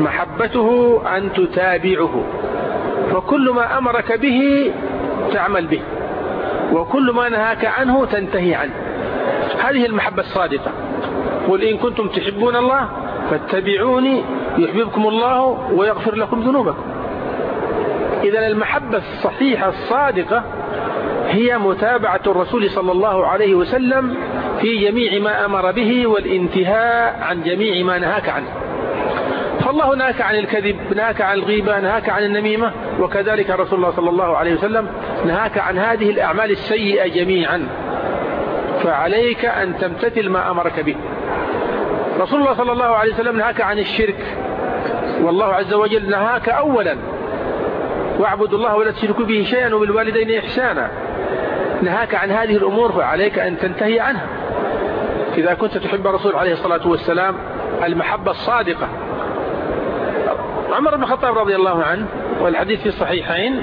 محبته أن تتابعه فكل ما أمرك به تعمل به وكل ما نهاك عنه تنتهي عنه هذه المحبة الصادقة قل إن كنتم تحبون الله فاتبعوني يحببكم الله ويغفر لكم ذنوبكم. إذا المحبة الصحيحة الصادقة هي متابعة الرسول صلى الله عليه وسلم في جميع ما أمر به والانتهاء عن جميع ما نهاك عنه. فالله نهاك عن الكذب نهاك عن الغيبة نهاك عن النميمة وكذلك رسول الله صلى الله عليه وسلم نهاك عن هذه الأعمال السيئة جميعا. فعليك أن تمتثل ما أمرك به. رسول الله صلى الله عليه وسلم نهاك عن الشرك. والله عز وجل نهاك أولا. واعبدوا الله ولا تشركوا به شيئا وبالوالدين إحسانا. نهاك عن هذه الأمور فعليك أن تنتهي عنها. إذا كنت تحب الرسول عليه الصلاة والسلام المحبة الصادقة. عمر بن الخطاب رضي الله عنه والحديث في الصحيحين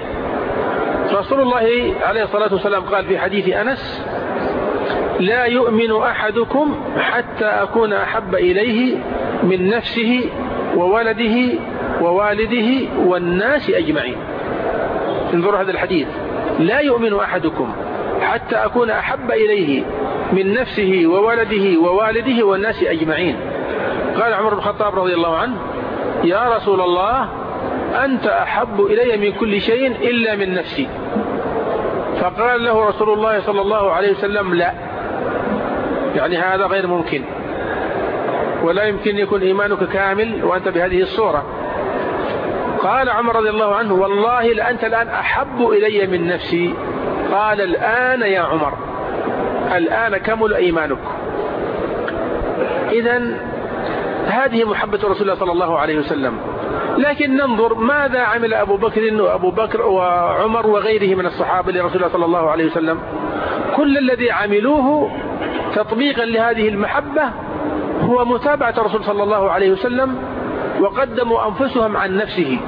رسول الله عليه الصلاة والسلام قال في حديث أنس لا يؤمن أحدكم حتى أكون أحب إليه من نفسه وولده ووالده والناس أجمعين. انظروا هذا الحديث. لا يؤمن أحدكم حتى أكون أحب إليه من نفسه وولده ووالده والناس أجمعين. قال عمر بن الخطاب رضي الله عنه يا رسول الله أنت أحب إلي من كل شيء إلا من نفسي. فقال له رسول الله صلى الله عليه وسلم لا. يعني هذا غير ممكن. ولا يمكن يكون إيمانك كامل وأنت بهذه الصورة. قال عمر رضي الله عنه والله لأنت الآن أحب إلي من نفسي. قال الآن يا عمر الآن كمل إيمانك. إذا هذه محبة رسول الله صلى الله عليه وسلم. لكن ننظر ماذا عمل أبو بكر وأبو بكر وعمر وغيره من الصحابة لرسول الله صلى الله عليه وسلم. كل الذي عملوه تطبيقا لهذه المحبة هو متابعة الرسول صلى الله عليه وسلم وقدموا أنفسهم عن نفسه.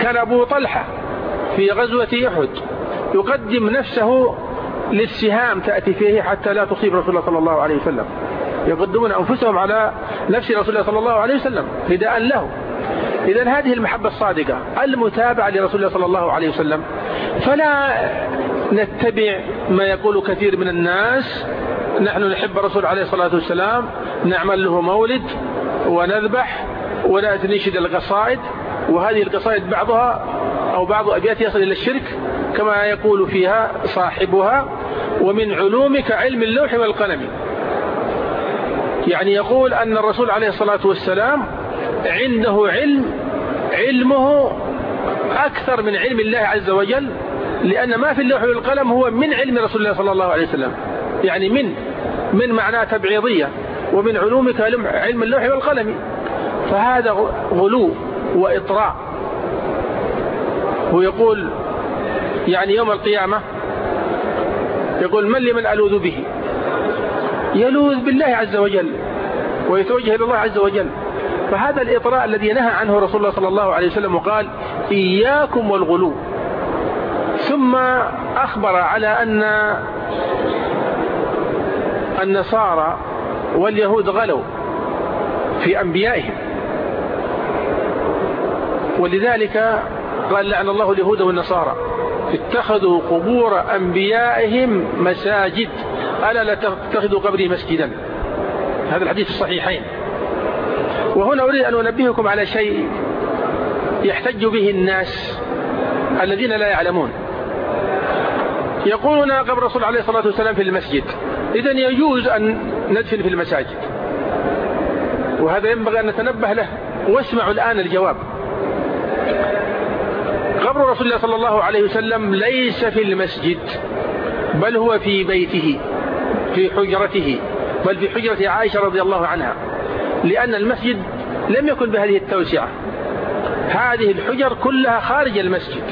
كان أبو طلحة في غزوة أحد يقدم نفسه للسهام تأتي فيه حتى لا تصيب رسول الله صلى الله عليه وسلم. يقدمون أنفسهم على نفس رسول الله صلى الله عليه وسلم فداء له. إذا هذه المحبة الصادقة المتابعة لرسول الله صلى الله عليه وسلم. فلا نتبع ما يقول كثير من الناس نحن نحب الرسول عليه الصلاة والسلام نعمل له مولد ونذبح ولا تنشد القصائد وهذه القصائد بعضها أو بعض أبيات يصل إلى الشرك كما يقول فيها صاحبها ومن علومك علم اللوح والقلم يعني يقول أن الرسول عليه الصلاة والسلام عنده علم علمه أكثر من علم الله عز وجل لأن ما في اللوح والقلم هو من علم رسول الله صلى الله عليه وسلم. يعني من من معناه تبعيضية ومن علومك علم اللوح والقلم. فهذا غلو وإطراء. ويقول يعني يوم القيامة يقول من لمن ألوذ به؟ يلوذ بالله عز وجل ويتوجه إلى الله عز وجل. فهذا الإطراء الذي نهى عنه رسول الله صلى الله عليه وسلم وقال إياكم والغلو. ثم أخبر على أن النصارى واليهود غلوا في أنبيائهم. ولذلك قال لعن الله اليهود والنصارى اتخذوا قبور أنبيائهم مساجد. ألا لا تتخذوا قبري مسجدا؟ هذا الحديث الصحيحين. وهنا أريد أن أنبهكم على شيء يحتج به الناس الذين لا يعلمون. يقولون قبر الرسول عليه الصلاة والسلام في المسجد. إذا يجوز أن ندفن في المساجد. وهذا ينبغي أن نتنبه له. واسمعوا الآن الجواب. قبر رسول الله صلى الله عليه وسلم ليس في المسجد بل هو في بيته في حجرته بل في حجرة عائشة رضي الله عنها. لأن المسجد لم يكن بهذه التوسعة. هذه الحجر كلها خارج المسجد.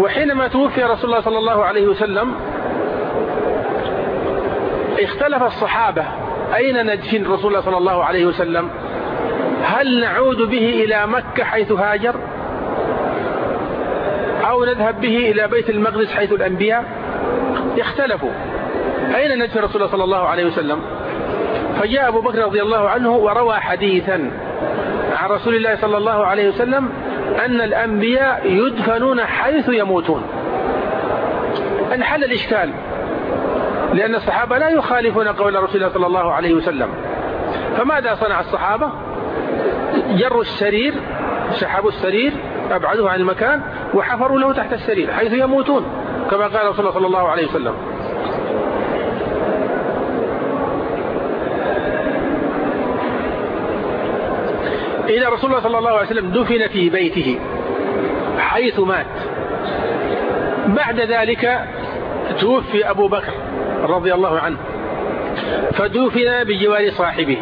وحينما توفي رسول الله صلى الله عليه وسلم اختلف الصحابة أين ندفن رسول الله صلى الله عليه وسلم؟ هل نعود به إلى مكة حيث هاجر؟ أو نذهب به إلى بيت المقدس حيث الأنبياء؟ اختلفوا. أين ندفن رسول الله صلى الله عليه وسلم؟ فجاء أبو بكر رضي الله عنه وروى حديثا عن رسول الله صلى الله عليه وسلم أن الأنبياء يدفنون حيث يموتون. انحل الإشكال. لأن الصحابة لا يخالفون قول رسول الله صلى الله عليه وسلم. فماذا صنع الصحابة؟ جروا السرير سحبوا السرير أبعدوه عن المكان وحفروا له تحت السرير حيث يموتون كما قال رسول الله صلى الله عليه وسلم. إذا رسول الله صلى الله عليه وسلم دفن في بيته حيث مات. بعد ذلك توفي أبو بكر رضي الله عنه فدفن بجوار صاحبه.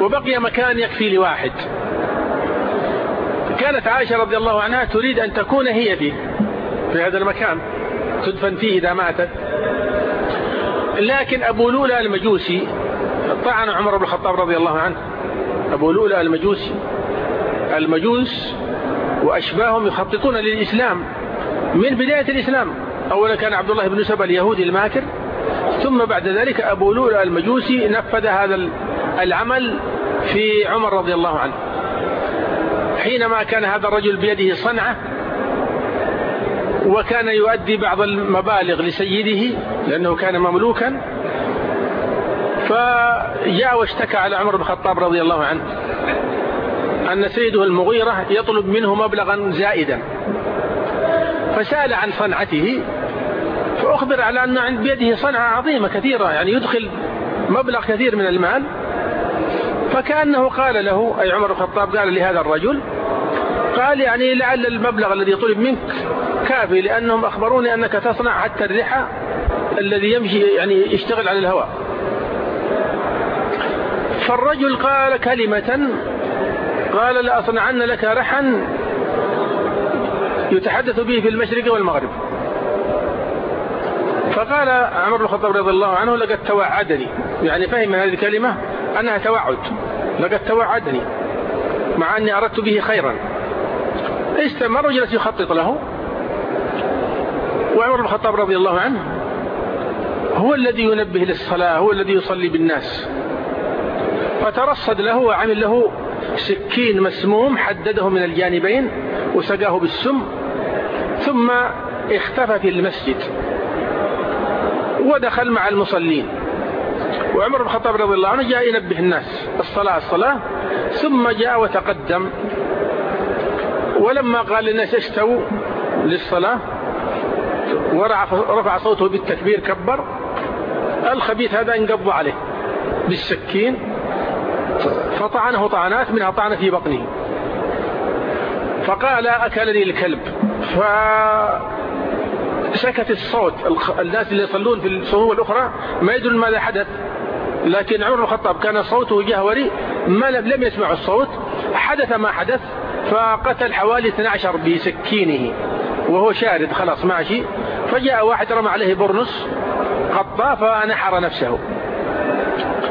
وبقي مكان يكفي لواحد. كانت عائشة رضي الله عنها تريد أن تكون هي فيه في هذا المكان تدفن فيه إذا ماتت. لكن أبو لولا المجوسي طعن عمر بن الخطاب رضي الله عنه. أبو لولا المجوسي المجوس وأشباههم يخططون للإسلام من بداية الإسلام. أولا كان عبد الله بن سبأ اليهودي الماكر ثم بعد ذلك أبو لولا المجوسي نفذ هذا العمل في عمر رضي الله عنه. حينما كان هذا الرجل بيده صنعة وكان يؤدي بعض المبالغ لسيده لأنه كان مملوكا فجاء واشتكى على عمر بن الخطاب رضي الله عنه أن سيده المغيرة يطلب منه مبلغا زائدا. فسأل عن صنعته فأخبر على أن بيده صنعة عظيمة كثيرة يعني يدخل مبلغ كثير من المال. فكأنه قال له أي عمر بن الخطاب قال لهذا الرجل قال يعني لعل المبلغ الذي طلب منك كافي لأنهم أخبروني أنك تصنع حتى الرحى الذي يمشي يعني يشتغل على الهواء. فالرجل قال كلمة قال لأصنعن لك رحا يتحدث به في المشرق والمغرب. فقال عمر بن الخطاب رضي الله عنه لقد توعدني يعني فهم هذه الكلمة أنها توعد لقد توعدني مع أني أردت به خيرا. استمر وجلس يخطط له. وعمر بن الخطاب رضي الله عنه هو الذي ينبه للصلاة هو الذي يصلي بالناس. فترصد له وعمل له سكين مسموم حدده من الجانبين وسقاه بالسم ثم اختفى في المسجد ودخل مع المصلين. وعمر بن الخطاب رضي الله عنه جاء ينبه الناس الصلاة الصلاة ثم جاء وتقدم. ولما قال للناس اشتوا للصلاة ورفع صوته بالتكبير كبر. الخبيث هذا انقض عليه بالسكين فطعنه طعنات منها طعنة في بطنه. فقال أكلني الكلب. فسكت الصوت. الناس اللي يصلون في الصهوة الأخرى ما يدرون ماذا حدث. لكن عمر الخطاب كان صوته جهوري ما لم يسمع الصوت. حدث ما حدث فقتل حوالي 12 بسكينه وهو شارد خلاص ماشي فجاء واحد رمى عليه برنس قطاه فنحر نفسه. بن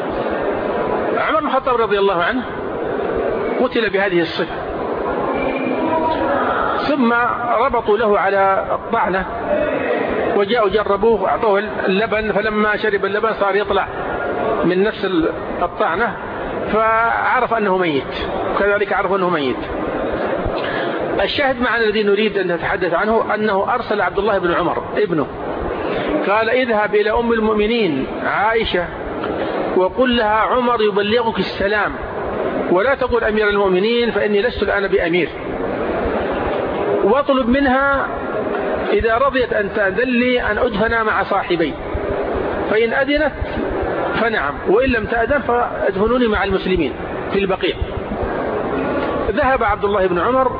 الخطاب رضي الله عنه قتل بهذه الصفة. ثم ربطوا له على الطعنة وجاءوا جربوه أعطوه اللبن فلما شرب اللبن صار يطلع من نفس الطعنة فعرف أنه ميت. وكذلك عرف أنه ميت. الشاهد معنا الذي نريد أن نتحدث عنه أنه أرسل عبد الله بن عمر ابنه. قال اذهب إلى أم المؤمنين عائشة وقل لها عمر يبلغك السلام. ولا تقول أمير المؤمنين فإني لست الآن بأمير. واطلب منها إذا رضيت أن تأذن أن أدفن مع صاحبي. فإن أذنت فنعم وإن لم تأذن فأدفنوني مع المسلمين في البقيع. ذهب عبد الله بن عمر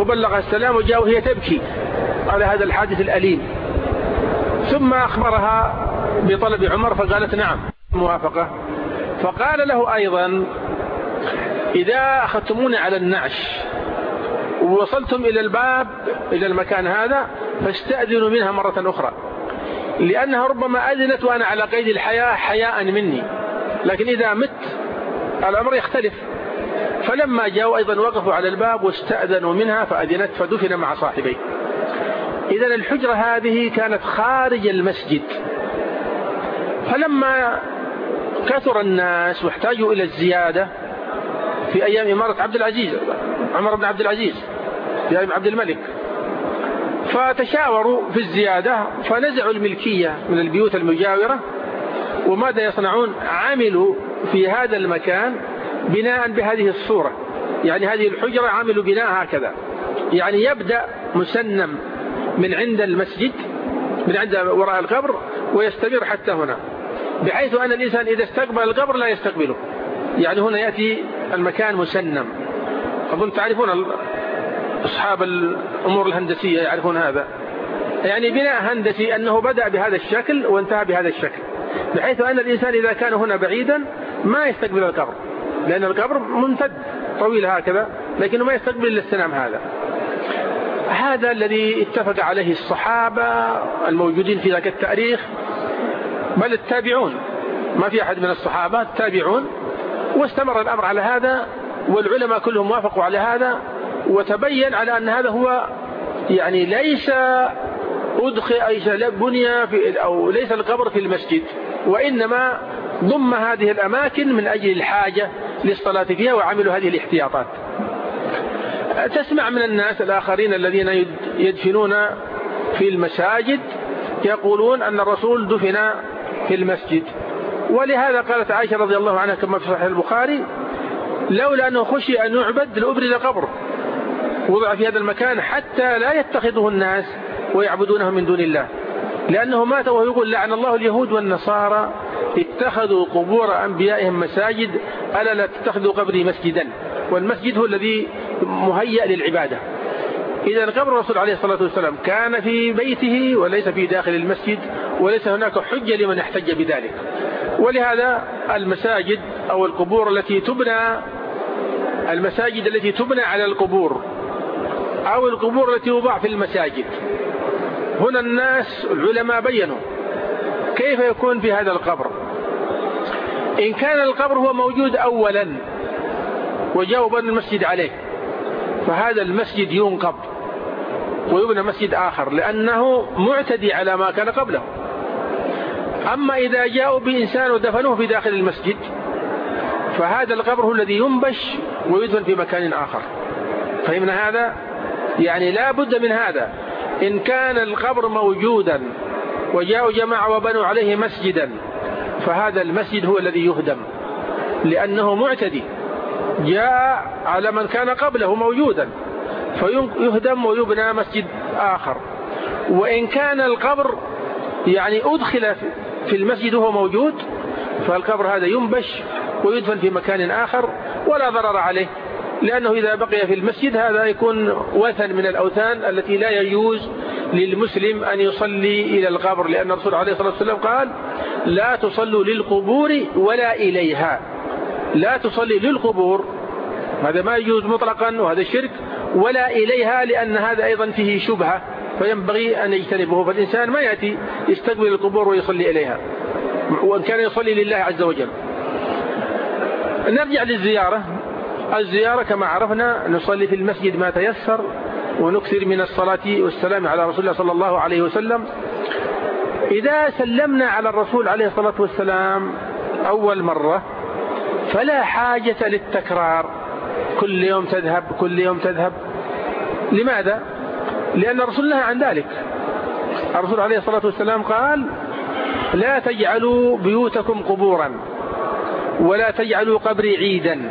وبلغ السلام وجاء وهي تبكي على هذا الحادث الأليم. ثم أخبرها بطلب عمر فقالت نعم. موافقة. فقال له أيضا إذا أخذتموني على النعش ووصلتم إلى الباب إلى المكان هذا فاستأذنوا منها مرة أخرى. لأنها ربما أذنت وأنا على قيد الحياة حياء مني. لكن إذا مت الأمر يختلف. فلما جاءوا أيضا وقفوا على الباب واستأذنوا منها فأذنت فدفن مع صاحبيه إذا الحجرة هذه كانت خارج المسجد. فلما كثر الناس واحتاجوا إلى الزيادة في أيام إمارة عبد العزيز عمر بن عبد العزيز في أيام عبد الملك. فتشاوروا في الزيادة فنزعوا الملكية من البيوت المجاورة وماذا يصنعون؟ عملوا في هذا المكان بناء بهذه الصورة. يعني هذه الحجرة عملوا بناء هكذا. يعني يبدأ مسنم من عند المسجد من عند وراء القبر ويستمر حتى هنا. بحيث أن الإنسان إذا استقبل القبر لا يستقبله. يعني هنا يأتي المكان مسنم. أظن تعرفون أصحاب الأمور الهندسية يعرفون هذا. يعني بناء هندسي أنه بدأ بهذا الشكل وانتهى بهذا الشكل. بحيث أن الإنسان إذا كان هنا بعيدا ما يستقبل القبر. لأن القبر ممتد طويل هكذا لكنه ما يستقبل إلا السنام هذا. هذا الذي اتفق عليه الصحابة الموجودين في ذاك التاريخ بل التابعون. ما في أحد من الصحابة التابعون. واستمر الأمر على هذا والعلماء كلهم وافقوا على هذا وتبين على أن هذا هو يعني ليس أدخل أي بني في أو ليس القبر في المسجد وإنما ضم هذه الأماكن من أجل الحاجة للصلاة فيها وعملوا هذه الاحتياطات. تسمع من الناس الآخرين الذين يدفنون في المساجد يقولون أن الرسول دفن في المسجد. ولهذا قالت عائشة رضي الله عنها كما في صحيح البخاري لولا أنه خشي أن يعبد لأبرز قبر وضع في هذا المكان حتى لا يتخذه الناس ويعبدونه من دون الله. لأنه مات وهو يقول لعن الله اليهود والنصارى اتخذوا قبور أنبيائهم مساجد ألا لا تتخذوا قبري مسجدا؟ والمسجد هو الذي مهيأ للعبادة. إذا قبر الرسول عليه الصلاة والسلام كان في بيته وليس في داخل المسجد وليس هناك حجة لمن يحتج بذلك. ولهذا المساجد أو القبور التي تبنى المساجد التي تبنى على القبور أو القبور التي توضع في المساجد. هنا الناس العلماء بينوا كيف يكون في هذا القبر. إن كان القبر هو موجود أولا وجاء المسجد عليه فهذا المسجد ينقب. ويبنى مسجد آخر لأنه معتدي على ما كان قبله. أما إذا جاءوا بإنسان ودفنوه في داخل المسجد فهذا القبر هو الذي ينبش ويدفن في مكان آخر. فهمنا هذا؟ يعني لا بد من هذا. إن كان القبر موجودا وجاءوا جماعة وبنوا عليه مسجدا فهذا المسجد هو الذي يهدم لأنه معتدي جاء على من كان قبله موجودا. فيهدم ويبنى مسجد آخر. وإن كان القبر يعني أدخل في المسجد وهو موجود فالقبر هذا ينبش ويدفن في مكان آخر ولا ضرر عليه لأنه إذا بقي في المسجد هذا يكون وثن من الأوثان التي لا يجوز للمسلم أن يصلي إلى القبر لأن الرسول عليه الصلاة والسلام قال لا تصلوا للقبور ولا إليها. لا تصلي للقبور هذا ما يجوز مطلقا وهذا الشرك ولا إليها لأن هذا أيضا فيه شبهة فينبغي أن يجتنبه فالإنسان ما يأتي يستقبل القبور ويصلي إليها وأن كان يصلي لله عز وجل. نرجع للزيارة. الزيارة كما عرفنا نصلي في المسجد ما تيسر ونكثر من الصلاة والسلام على رسول الله صلى الله عليه وسلم. إذا سلمنا على الرسول عليه الصلاة والسلام أول مرة فلا حاجة للتكرار. كل يوم تذهب كل يوم تذهب. لماذا؟ لأن الرسول نهى عن ذلك. الرسول عليه الصلاة والسلام قال لا تجعلوا بيوتكم قبورا ولا تجعلوا قبري عيدا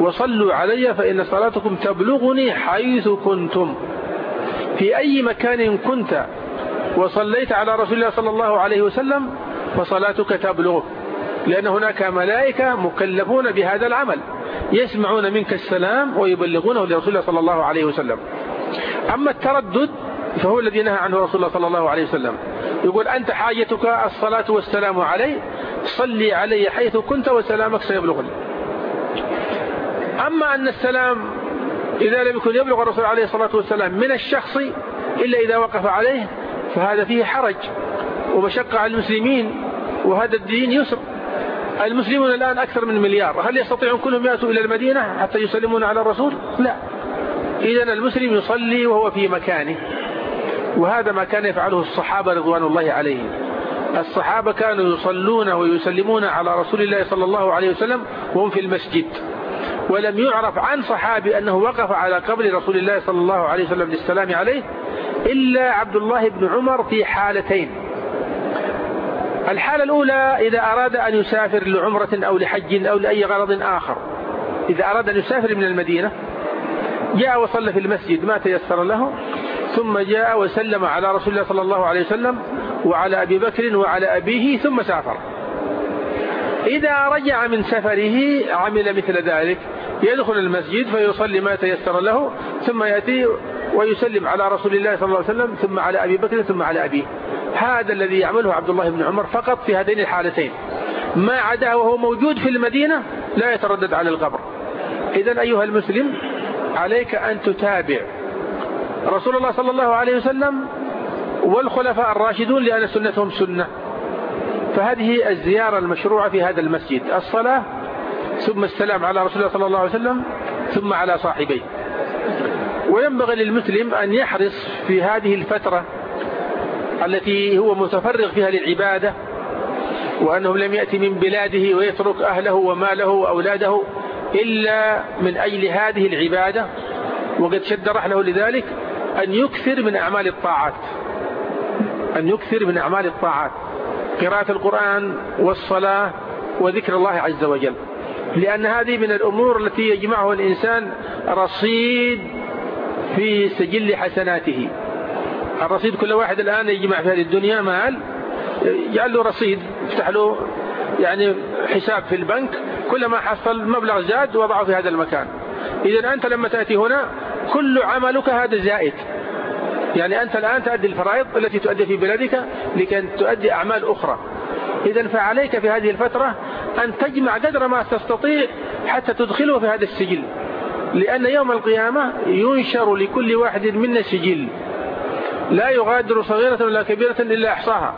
وصلوا علي فإن صلاتكم تبلغني حيث كنتم. في أي مكان كنت وصليت على رسول الله صلى الله عليه وسلم فصلاتك تبلغك لأن هناك ملائكة مكلفون بهذا العمل. يسمعون منك السلام ويبلغونه لرسول الله صلى الله عليه وسلم. أما التردد فهو الذي نهى عنه رسول الله صلى الله عليه وسلم. يقول أنت حاجتك الصلاة والسلام علي صلي علي حيث كنت وسلامك سيبلغني. أما أن السلام إذا لم يكن يبلغ الرسول عليه الصلاة والسلام من الشخص إلا إذا وقف عليه فهذا فيه حرج ومشقة على المسلمين وهذا الدين يسر. المسلمون الآن أكثر من مليار. هل يستطيعون كلهم يأتوا إلى المدينة حتى يسلمون على الرسول؟ لا. إذا المسلم يصلي وهو في مكانه. وهذا ما كان يفعله الصحابة رضوان الله عليهم. الصحابة كانوا يصلون ويسلمون على رسول الله صلى الله عليه وسلم وهم في المسجد. ولم يعرف عن صحابي أنه وقف على قبر رسول الله صلى الله عليه وسلم للسلام عليه إلا عبد الله بن عمر في حالتين. الحالة الأولى إذا أراد أن يسافر لعمرة أو لحج أو لأي غرض آخر. إذا أراد أن يسافر من المدينة جاء وصلى في المسجد ما تيسر له ثم جاء وسلم على رسول الله صلى الله عليه وسلم وعلى أبي بكر وعلى أبيه ثم سافر. إذا رجع من سفره عمل مثل ذلك. يدخل المسجد فيصلي ما تيسر له ثم يأتي ويسلم على رسول الله صلى الله عليه وسلم ثم على أبي بكر ثم على أبيه. هذا الذي يعمله عبد الله بن عمر فقط في هذين الحالتين. ما عداه وهو موجود في المدينة لا يتردد على القبر. إذا أيها المسلم عليك أن تتابع رسول الله صلى الله عليه وسلم والخلفاء الراشدون لأن سنتهم سنة. فهذه الزيارة المشروعة في هذا المسجد. الصلاة ثم السلام على رسول الله صلى الله عليه وسلم ثم على صاحبيه. وينبغي للمسلم أن يحرص في هذه الفترة التي هو متفرغ فيها للعبادة وأنه لم يأتي من بلاده ويترك أهله وماله وأولاده إلا من أجل هذه العبادة وقد شد رحله لذلك أن يكثر من أعمال الطاعات أن يكثر من أعمال الطاعات قراءة القرآن والصلاة وذكر الله عز وجل لأن هذه من الأمور التي يجمعها الإنسان رصيد في سجل حسناته. الرصيد كل واحد الآن يجمع في هذه الدنيا مال يجعل له رصيد يفتح له يعني حساب في البنك كلما حصل مبلغ زاد وضعه في هذا المكان. إذا أنت لما تأتي هنا كل عملك هذا زائد. يعني أنت الآن تؤدي الفرائض التي تؤدي في بلدك لكي تؤدي أعمال أخرى. إذا فعليك في هذه الفترة أن تجمع قدر ما تستطيع حتى تدخله في هذا السجل. لأن يوم القيامة ينشر لكل واحد منا سجل. لا يغادر صغيرة ولا كبيرة إلا أحصاها.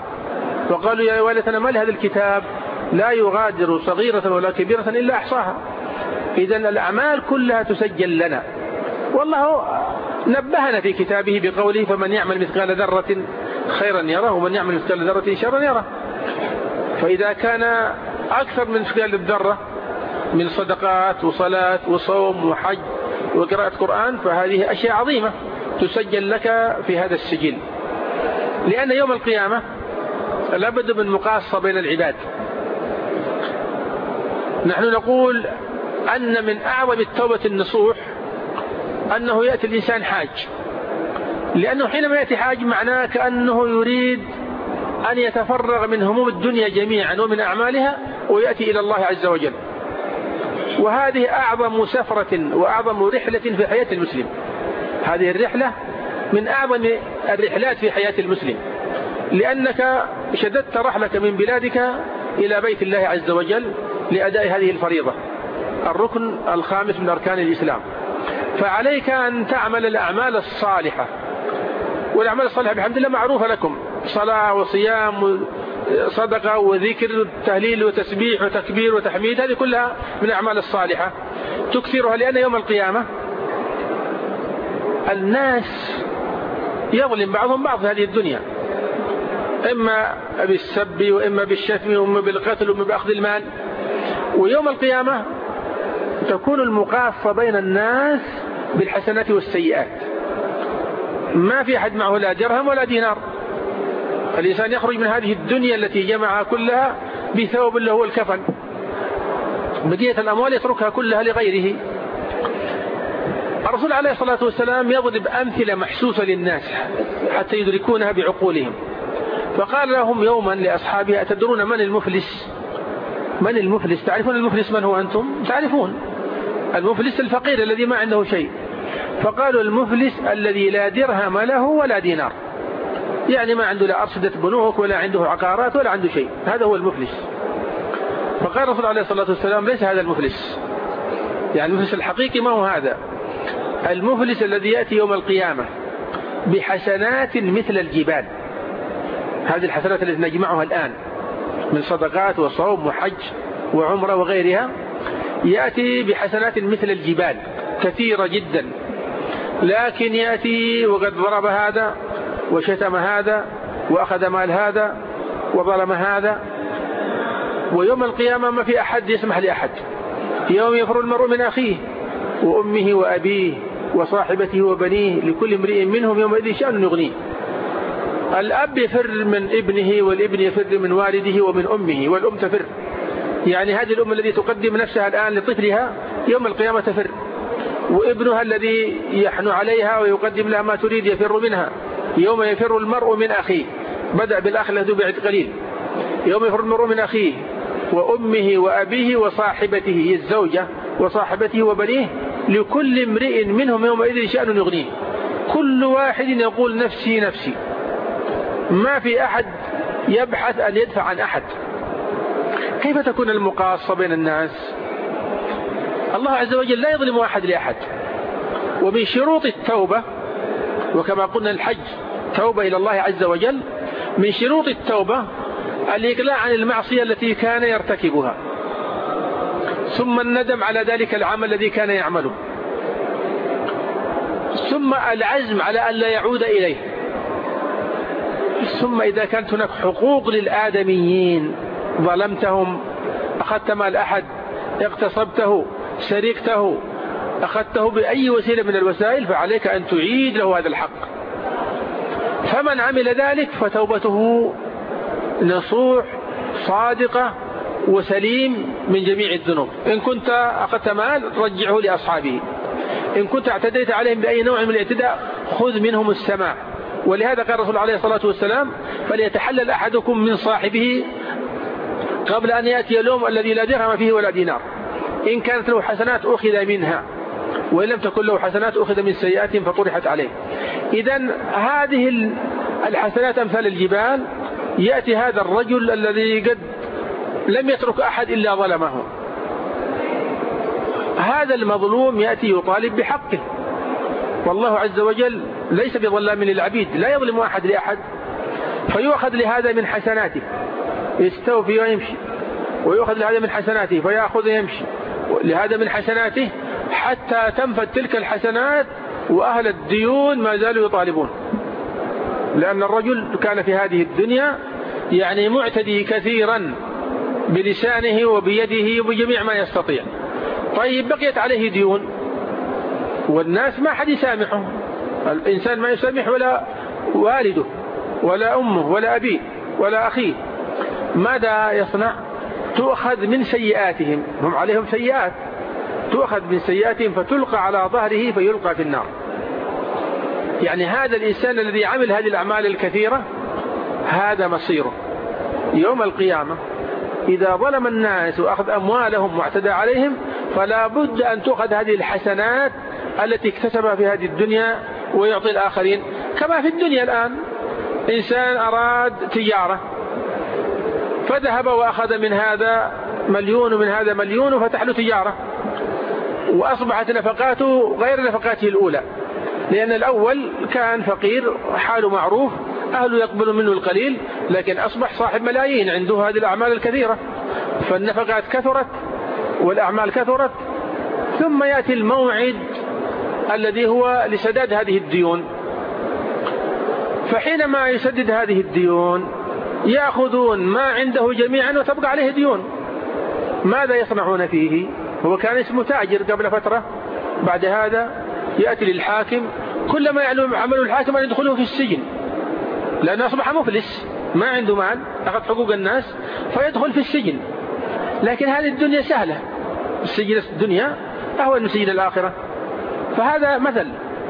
وقالوا يا والدتنا ما لهذا الكتاب؟ لا يغادر صغيرة ولا كبيرة إلا أحصاها. إذا الأعمال كلها تسجل لنا. والله نبهنا في كتابه بقوله فمن يعمل مثقال ذرة خيرا يره ومن يعمل مثقال ذرة شرا يره. فإذا كان أكثر من مثقال الذرة من صدقات وصلاة وصوم وحج وقراءة قرآن فهذه أشياء عظيمة تسجل لك في هذا السجل. لأن يوم القيامة لابد من مقاصة بين العباد. نحن نقول أن من أعظم التوبة النصوح أنه يأتي الإنسان حاج. لأنه حينما يأتي حاج معناه كأنه يريد أن يتفرغ من هموم الدنيا جميعا ومن أعمالها ويأتي إلى الله عز وجل. وهذه أعظم سفرة وأعظم رحلة في حياة المسلم. هذه الرحلة من أعظم الرحلات في حياة المسلم. لأنك شددت رحلك من بلادك إلى بيت الله عز وجل لأداء هذه الفريضة. الركن الخامس من أركان الإسلام. فعليك أن تعمل الأعمال الصالحة. والأعمال الصالحة بحمد الله معروفة لكم. صلاة وصيام صدقة وذكر وتهليل وتسبيح وتكبير وتحميد هذه كلها من الأعمال الصالحة. تكثرها لأن يوم القيامة الناس يظلم بعضهم بعض في هذه الدنيا. إما بالسب وإما بالشتم وإما بالقتل وإما بأخذ المال. ويوم القيامة تكون المقاصة بين الناس بالحسنات والسيئات. ما في أحد معه لا درهم ولا دينار. الإنسان يخرج من هذه الدنيا التي جمعها كلها بثوب اللي هو الكفن. بقية الأموال يتركها كلها لغيره. الرسول عليه الصلاة والسلام يضرب أمثلة محسوسة للناس حتى يدركونها بعقولهم. فقال لهم يوما لأصحابه أتدرون من المفلس؟ من المفلس؟ تعرفون المفلس من هو أنتم؟ تعرفون. المفلس الفقير الذي ما عنده شيء. فقالوا المفلس الذي لا درهم له ولا دينار. يعني ما عنده لا أرصدة بنوك ولا عنده عقارات ولا عنده شيء. هذا هو المفلس. فقال الرسول عليه الصلاة والسلام ليس هذا المفلس. يعني المفلس الحقيقي ما هو هذا؟ المفلس الذي يأتي يوم القيامة بحسنات مثل الجبال. هذه الحسنات التي نجمعها الآن من صدقات وصوم وحج وعمرة وغيرها يأتي بحسنات مثل الجبال كثيرة جدا. لكن يأتي وقد ضرب هذا وشتم هذا وأخذ مال هذا وظلم هذا. ويوم القيامة ما في أحد يسمح لأحد. يوم يفر المرء من أخيه وأمه وأبيه وصاحبته وبنيه لكل امرئ منهم يومئذ شأن يغنيه. الأب يفر من ابنه والابن يفر من والده ومن أمه والأم تفر. يعني هذه الأم التي تقدم نفسها الآن لطفلها يوم القيامة تفر. وابنها الذي يحن عليها ويقدم لها ما تريد يفر منها. يوم يفر المرء من أخيه. بدأ بالأخ له بعد قليل. يوم يفر المرء من أخيه وأمه وأبيه وصاحبته الزوجة وصاحبته وبنيه لكل امرئ منهم يومئذ شأن يغنيه. كل واحد يقول نفسي نفسي. ما في أحد يبحث أن يدفع عن أحد. كيف تكون المقاصة بين الناس؟ الله عز وجل لا يظلم أحد لأحد. ومن شروط التوبة وكما قلنا الحج توبة إلى الله عز وجل من شروط التوبة الإقلاع عن المعصية التي كان يرتكبها. ثم الندم على ذلك العمل الذي كان يعمله. ثم العزم على أن لا يعود إليه. ثم إذا كانت هناك حقوق للآدميين ظلمتهم أخذت مال أحد اغتصبته سرقته أخذته بأي وسيلة من الوسائل فعليك أن تعيد له هذا الحق. فمن عمل ذلك فتوبته نصوح صادقة وسليم من جميع الذنوب. إن كنت أخذت مال رجعه لأصحابه. إن كنت اعتديت عليهم بأي نوع من الاعتداء خذ منهم السماع. ولهذا قال الرسول عليه الصلاة والسلام فليتحلل أحدكم من صاحبه قبل أن يأتي اليوم الذي لا درهم فيه ولا دينار. إن كانت له حسنات أخذ منها. وإن لم تكن له حسنات أخذ من سيئات فطرحت عليه. إذا هذه الحسنات أمثال الجبال يأتي هذا الرجل الذي قد لم يترك أحد إلا ظلمه. هذا المظلوم يأتي يطالب بحقه. والله عز وجل ليس بظلام للعبيد لا يظلم أحد لأحد. فيؤخذ لهذا من حسناته. يستوفي ويمشي. ويؤخذ لهذا من حسناته فيأخذ ويمشي. لهذا من حسناته حتى تنفذ تلك الحسنات وأهل الديون ما زالوا يطالبون. لأن الرجل كان في هذه الدنيا يعني معتدي كثيرا بلسانه وبيده وبجميع ما يستطيع. طيب بقيت عليه ديون. والناس ما حد يسامحه. الإنسان ما يسامح ولا والده ولا أمه ولا أبيه ولا أخيه. ماذا يصنع؟ تؤخذ من سيئاتهم. هم عليهم سيئات. تؤخذ من سيئاتهم فتلقى على ظهره فيلقى في النار. يعني هذا الإنسان الذي عمل هذه الأعمال الكثيرة هذا مصيره. يوم القيامة إذا ظلم الناس وأخذ أموالهم واعتدى عليهم فلا بد أن تؤخذ هذه الحسنات التي اكتسبها في هذه الدنيا ويعطي الآخرين. كما في الدنيا الآن إنسان أراد تجارة فذهب وأخذ من هذا مليون ومن هذا مليون وفتح له تجارة. وأصبحت نفقاته غير نفقاته الأولى. لأن الأول كان فقير حاله معروف أهله يقبل منه القليل لكن أصبح صاحب ملايين عنده هذه الأعمال الكثيرة. فالنفقات كثرت والأعمال كثرت. ثم يأتي الموعد الذي هو لسداد هذه الديون. فحينما يسدد هذه الديون يأخذون ما عنده جميعا وتبقى عليه ديون. ماذا يصنعون فيه؟ هو كان اسمه تاجر قبل فترة. بعد هذا يأتي للحاكم. كلما يعلم عمله الحاكم أن يدخله في السجن. لأنه أصبح مفلس. ما عنده مال. أخذ حقوق الناس. فيدخل في السجن. لكن هذه الدنيا سهلة. السجن الدنيا أهون من سجن الآخرة. فهذا مثل.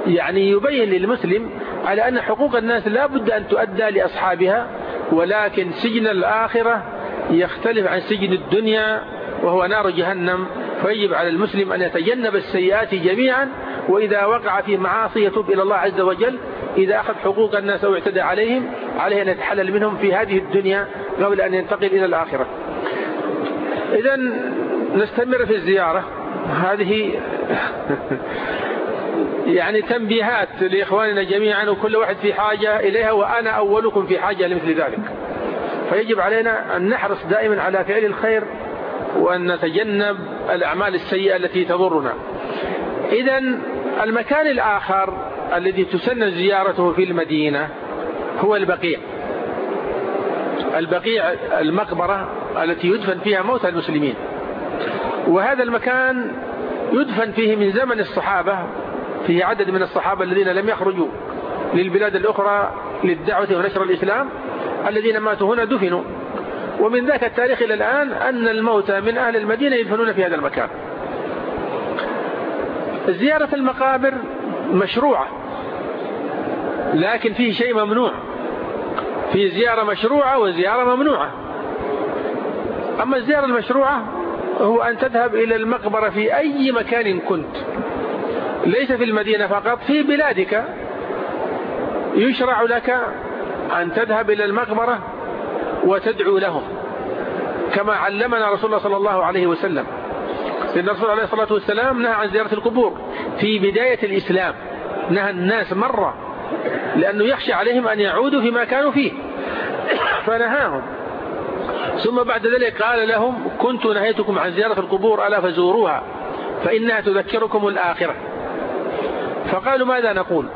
يعني يبين للمسلم على أن حقوق الناس لا بد أن تؤدى لأصحابها. ولكن سجن الآخرة يختلف عن سجن الدنيا. وهو نار جهنم. فيجب على المسلم أن يتجنب السيئات جميعا وإذا وقع في معاصي يتوب إلى الله عز وجل. إذا أخذ حقوق الناس أو اعتدى عليهم عليه أن يتحلل منهم في هذه الدنيا قبل أن ينتقل إلى الآخرة. إذا نستمر في الزيارة. هذه يعني تنبيهات لإخواننا جميعا وكل واحد في حاجة إليها وأنا أولكم في حاجة لمثل ذلك. فيجب علينا أن نحرص دائما على فعل الخير وأن نتجنب الأعمال السيئة التي تضرنا. إذا المكان الآخر الذي تسن زيارته في المدينة هو البقيع. البقيع المقبرة التي يدفن فيها موتى المسلمين. وهذا المكان يدفن فيه من زمن الصحابة فيه عدد من الصحابة الذين لم يخرجوا للبلاد الأخرى للدعوة ونشر الإسلام الذين ماتوا هنا دفنوا. ومن ذاك التاريخ إلى الآن أن الموتى من أهل المدينة يدفنون في هذا المكان. زيارة المقابر مشروعة لكن فيه شيء ممنوع. في زيارة مشروعة وزيارة ممنوعة. أما الزيارة المشروعة هو أن تذهب إلى المقبرة في أي مكان كنت. ليس في المدينة فقط في بلادك. يشرع لك أن تذهب إلى المقبرة وتدعو لهم. كما علمنا رسول الله صلى الله عليه وسلم. لأن الرسول عليه الصلاة والسلام نهى عن زيارة القبور. في بداية الإسلام نهى الناس مرة لأنه يخشى عليهم أن يعودوا فيما كانوا فيه. فنهاهم. ثم بعد ذلك قال لهم كنت نهيتكم عن زيارة القبور ألا فزوروها فإنها تذكركم الآخرة. فقالوا ماذا نقول؟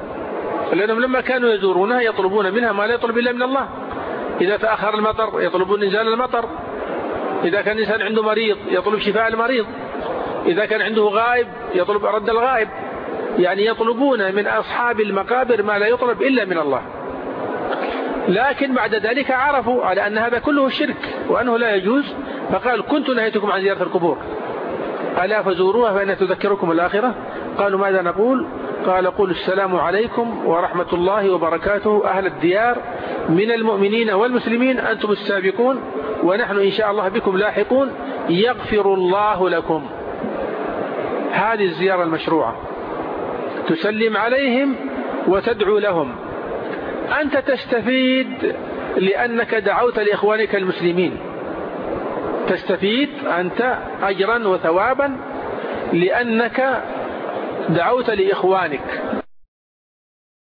لأنهم لما كانوا يزورونها يطلبون منها ما لا يطلب إلا من الله. إذا تأخر المطر يطلبون إنزال المطر. إذا كان الإنسان عنده مريض يطلب شفاء المريض. إذا كان عنده غائب يطلب رد الغائب. يعني يطلبون من أصحاب المقابر ما لا يطلب إلا من الله. لكن بعد ذلك عرفوا على أن هذا كله شرك وأنه لا يجوز. فقال كنت نهيتكم عن زيارة القبور. ألا فزوروها فإنها تذكركم الآخرة. قالوا ماذا نقول؟ قال قول السلام عليكم ورحمة الله وبركاته. أهل الديار من المؤمنين والمسلمين أنتم السابقون ونحن إن شاء الله بكم لاحقون. يغفر الله لكم. هذه الزيارة المشروعة. تسلم عليهم وتدعو لهم. أنت تستفيد لأنك دعوت لإخوانك المسلمين. تستفيد أنت أجرا وثوابا لأنك دعوت لإخوانك.